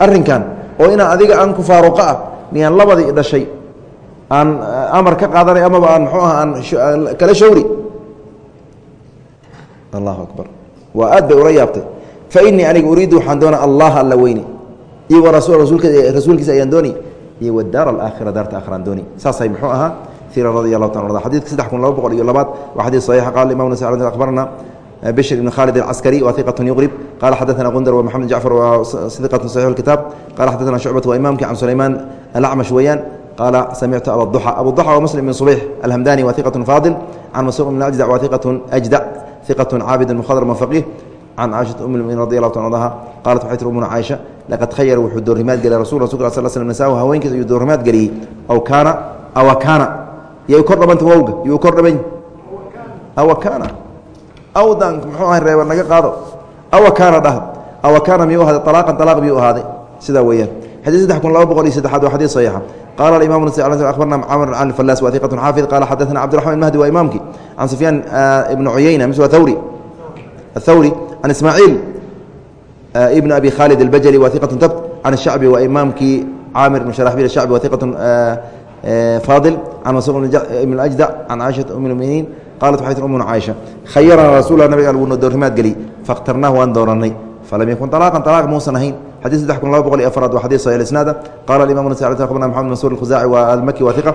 arrinkan oo inaan adiga aan ku faaruqa ah miyaan labadii dhashay aan amar ka qaadanay amaba aan mxuu aha aan kala shawri allahu akbar waa aad bay ula yaabtay fa inii aniga uriidu waxaan doona allah alla weyni iyo warasu rasuulkiisa ayaan dooni iyo wadaar alaakhira daarta akhiraan dooni saasay muxuu ahaa ira radi allahu ta arda xadidka saddex kun laba boqol iyo labaad waa xadid saxiixa qala imam nas akhbarna bشhr بن khالد العسكري wa ثiqة يqرب qال xadثna qndr و محamed جعفر wa صدqة صحيح الkiتاab qala xadثna شhucبة wa imamki can سulayman الأcmش weeyaan qaala samictu abaضحى abuضحى wa mسلم بن صبيح الhمdاني wa ثiqة فاضل can masوq بن أجدع wa ثiqة أجدع ثiqة cاabد مخضرم فقيه can caaشhaة أم المؤمiن رضي الله ta anha qalat waxay tir umuna caaشha laqad khayra wuxuu doorrimaad geliyay rasul rasulka sl sl nasa haweenkiisa ayuu doorrimaad geliyey aw kaana awa kaana yay kor dhabanta wowga yuu kor dhaban awa kaana awdan muxuu aha reeba naga qaado awa kaana dhahad awa kaana miyuu ahaaday alaaqan alaaq miyuu ahaaday sidaa weeyaan xadii saddex kun laba boqol iyo saddexaad waa xadii saxiixa qaala alimamu nas akhbarna camr can alfallaas waa hiqatun xaafid qaala xaddaثna cabdiraxman mahdi waa imaamkii can sufyaan ibni cuyayna mise waa thawri athawri can ismaaciil ibn abi khaalid albajali waa hiqatun tabt can shacbi waa imaamkii caamir ibn sharaxbil ashacbi waa hiqatun faadil can masuq ibn ajdac can caaishata um lmuminiin qaalat waxay tir umuna caaisha khayarana rasuula nabiga wuuna doorrimaad geliyey fakhtarnaahu waan doorannay falam yakun alaaqan alaaq muusan ahayn xadii saddex kun laba boqol iyo afaraad waa xadis saxiix isnaada qaala alimam nas akhbarna maxamed mansuur alkhuzaaci wa almaki wa hiqa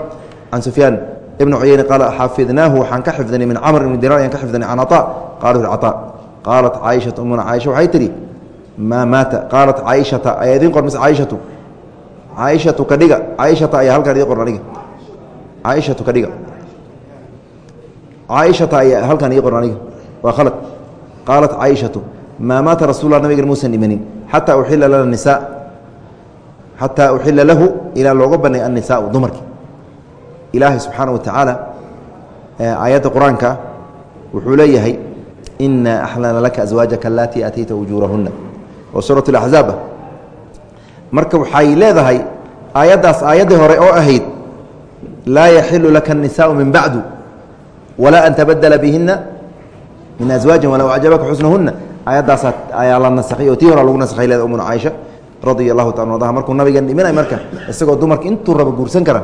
can sufyaan ibnu cuyeyne qaala xafidnaahu waxaan ka xifdinay min camr ibni dirar ayaan ka xifdinay can caطa qala caطa qaalat caaishatu umuna caaisha waxay tidhi maa maata qaalat caaishata ayaa idiin qor mise caaishatu caaishatu ka dhiga caaishata ayaa halkaan idiin qorn aniga caaishatu ka dhiga caaishata ayaa halkaan ii qoran aniga. Waa khalad. Qaalat caaishatu maa maata rasuullah nabigan muusan dhimanin xataa uxila lana nisaa. Xataa uxila lahu ilaa looga banay annisaau dumarkii ilaahay subxaana wa aayadda qur'aanka wuxuu leeyahay inaa axlana laka aswaajaka alatii aatayta ujuurahunna. Oo suurat laxzaaba marka waxay leedahay aayaddaas aayaddii hore oo ahayd laa yaxilu laka annisaau min bacdu walaa an tabadla bihina min awaaji walow acjabaka xusnahuna ayaddaasa ayaa la naskay oo tii hora lagu naskay leed umuna caaisha radia allahu taala ardaha markuu nabigeena dhiminay marka isagoo dumarka intuu rabo guursan kara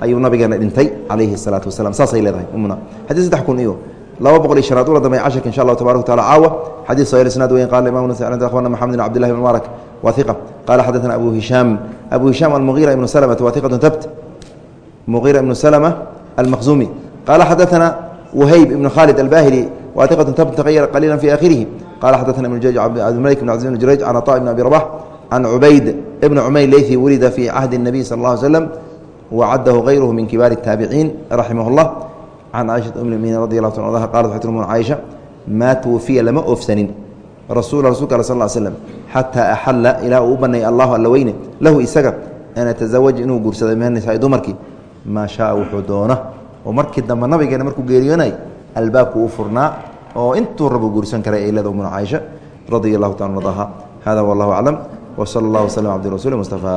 ayuu nabigeena dhintay calayhi salaatu wasalam saasay leedahay umuna xadii saddex kun iyo laba boqol iyo shanaad ula dambeya casharka insha allahu tabarak wataala caawa xadiis sahil isnaad weyn qala imam nasa an akhwana maxamed bn abdillahi bn mubaarak wa iqa qala xadaثana abu hishaam abu hishaam almugira ibnu slmata wa iqatu tabt mugira ibnu slma almakhzumi qala xadaana وhyb بن khالد الbاhلي وثقة تغyر قليلا في آkhرihi qال xdثna بن jrيج cبdالملك بن عزيز بن jrيج عن عطاء بن أبي رباح عن عubayd بن cmayr leyثي wulida في cهد النبي sلى الله عليه وسلم وcadh غyره min كباar التاaبعين رaحimه الله عن cائشhaة أم المؤمiنين رضي الله taa عنها qالت وxay tir cائشha maa twفiya lama oofsanin rasul rasulka al sl ل sلم xatىa أxala ilaa uu u banay allah alla weyne lahu isaga an yتزawaج inuu guursada min النisاءi dumarkii maa شhaءa wuxuu doona oo markii dambe nabigeena markuu geeriyoonay albaabku u furnaa oo intuu rabu guursan karay ay leeda umuna caaisha radia allahu taala adaha hada wallahu aclam. Wsala اllah wslm abdi rasuuli mustafa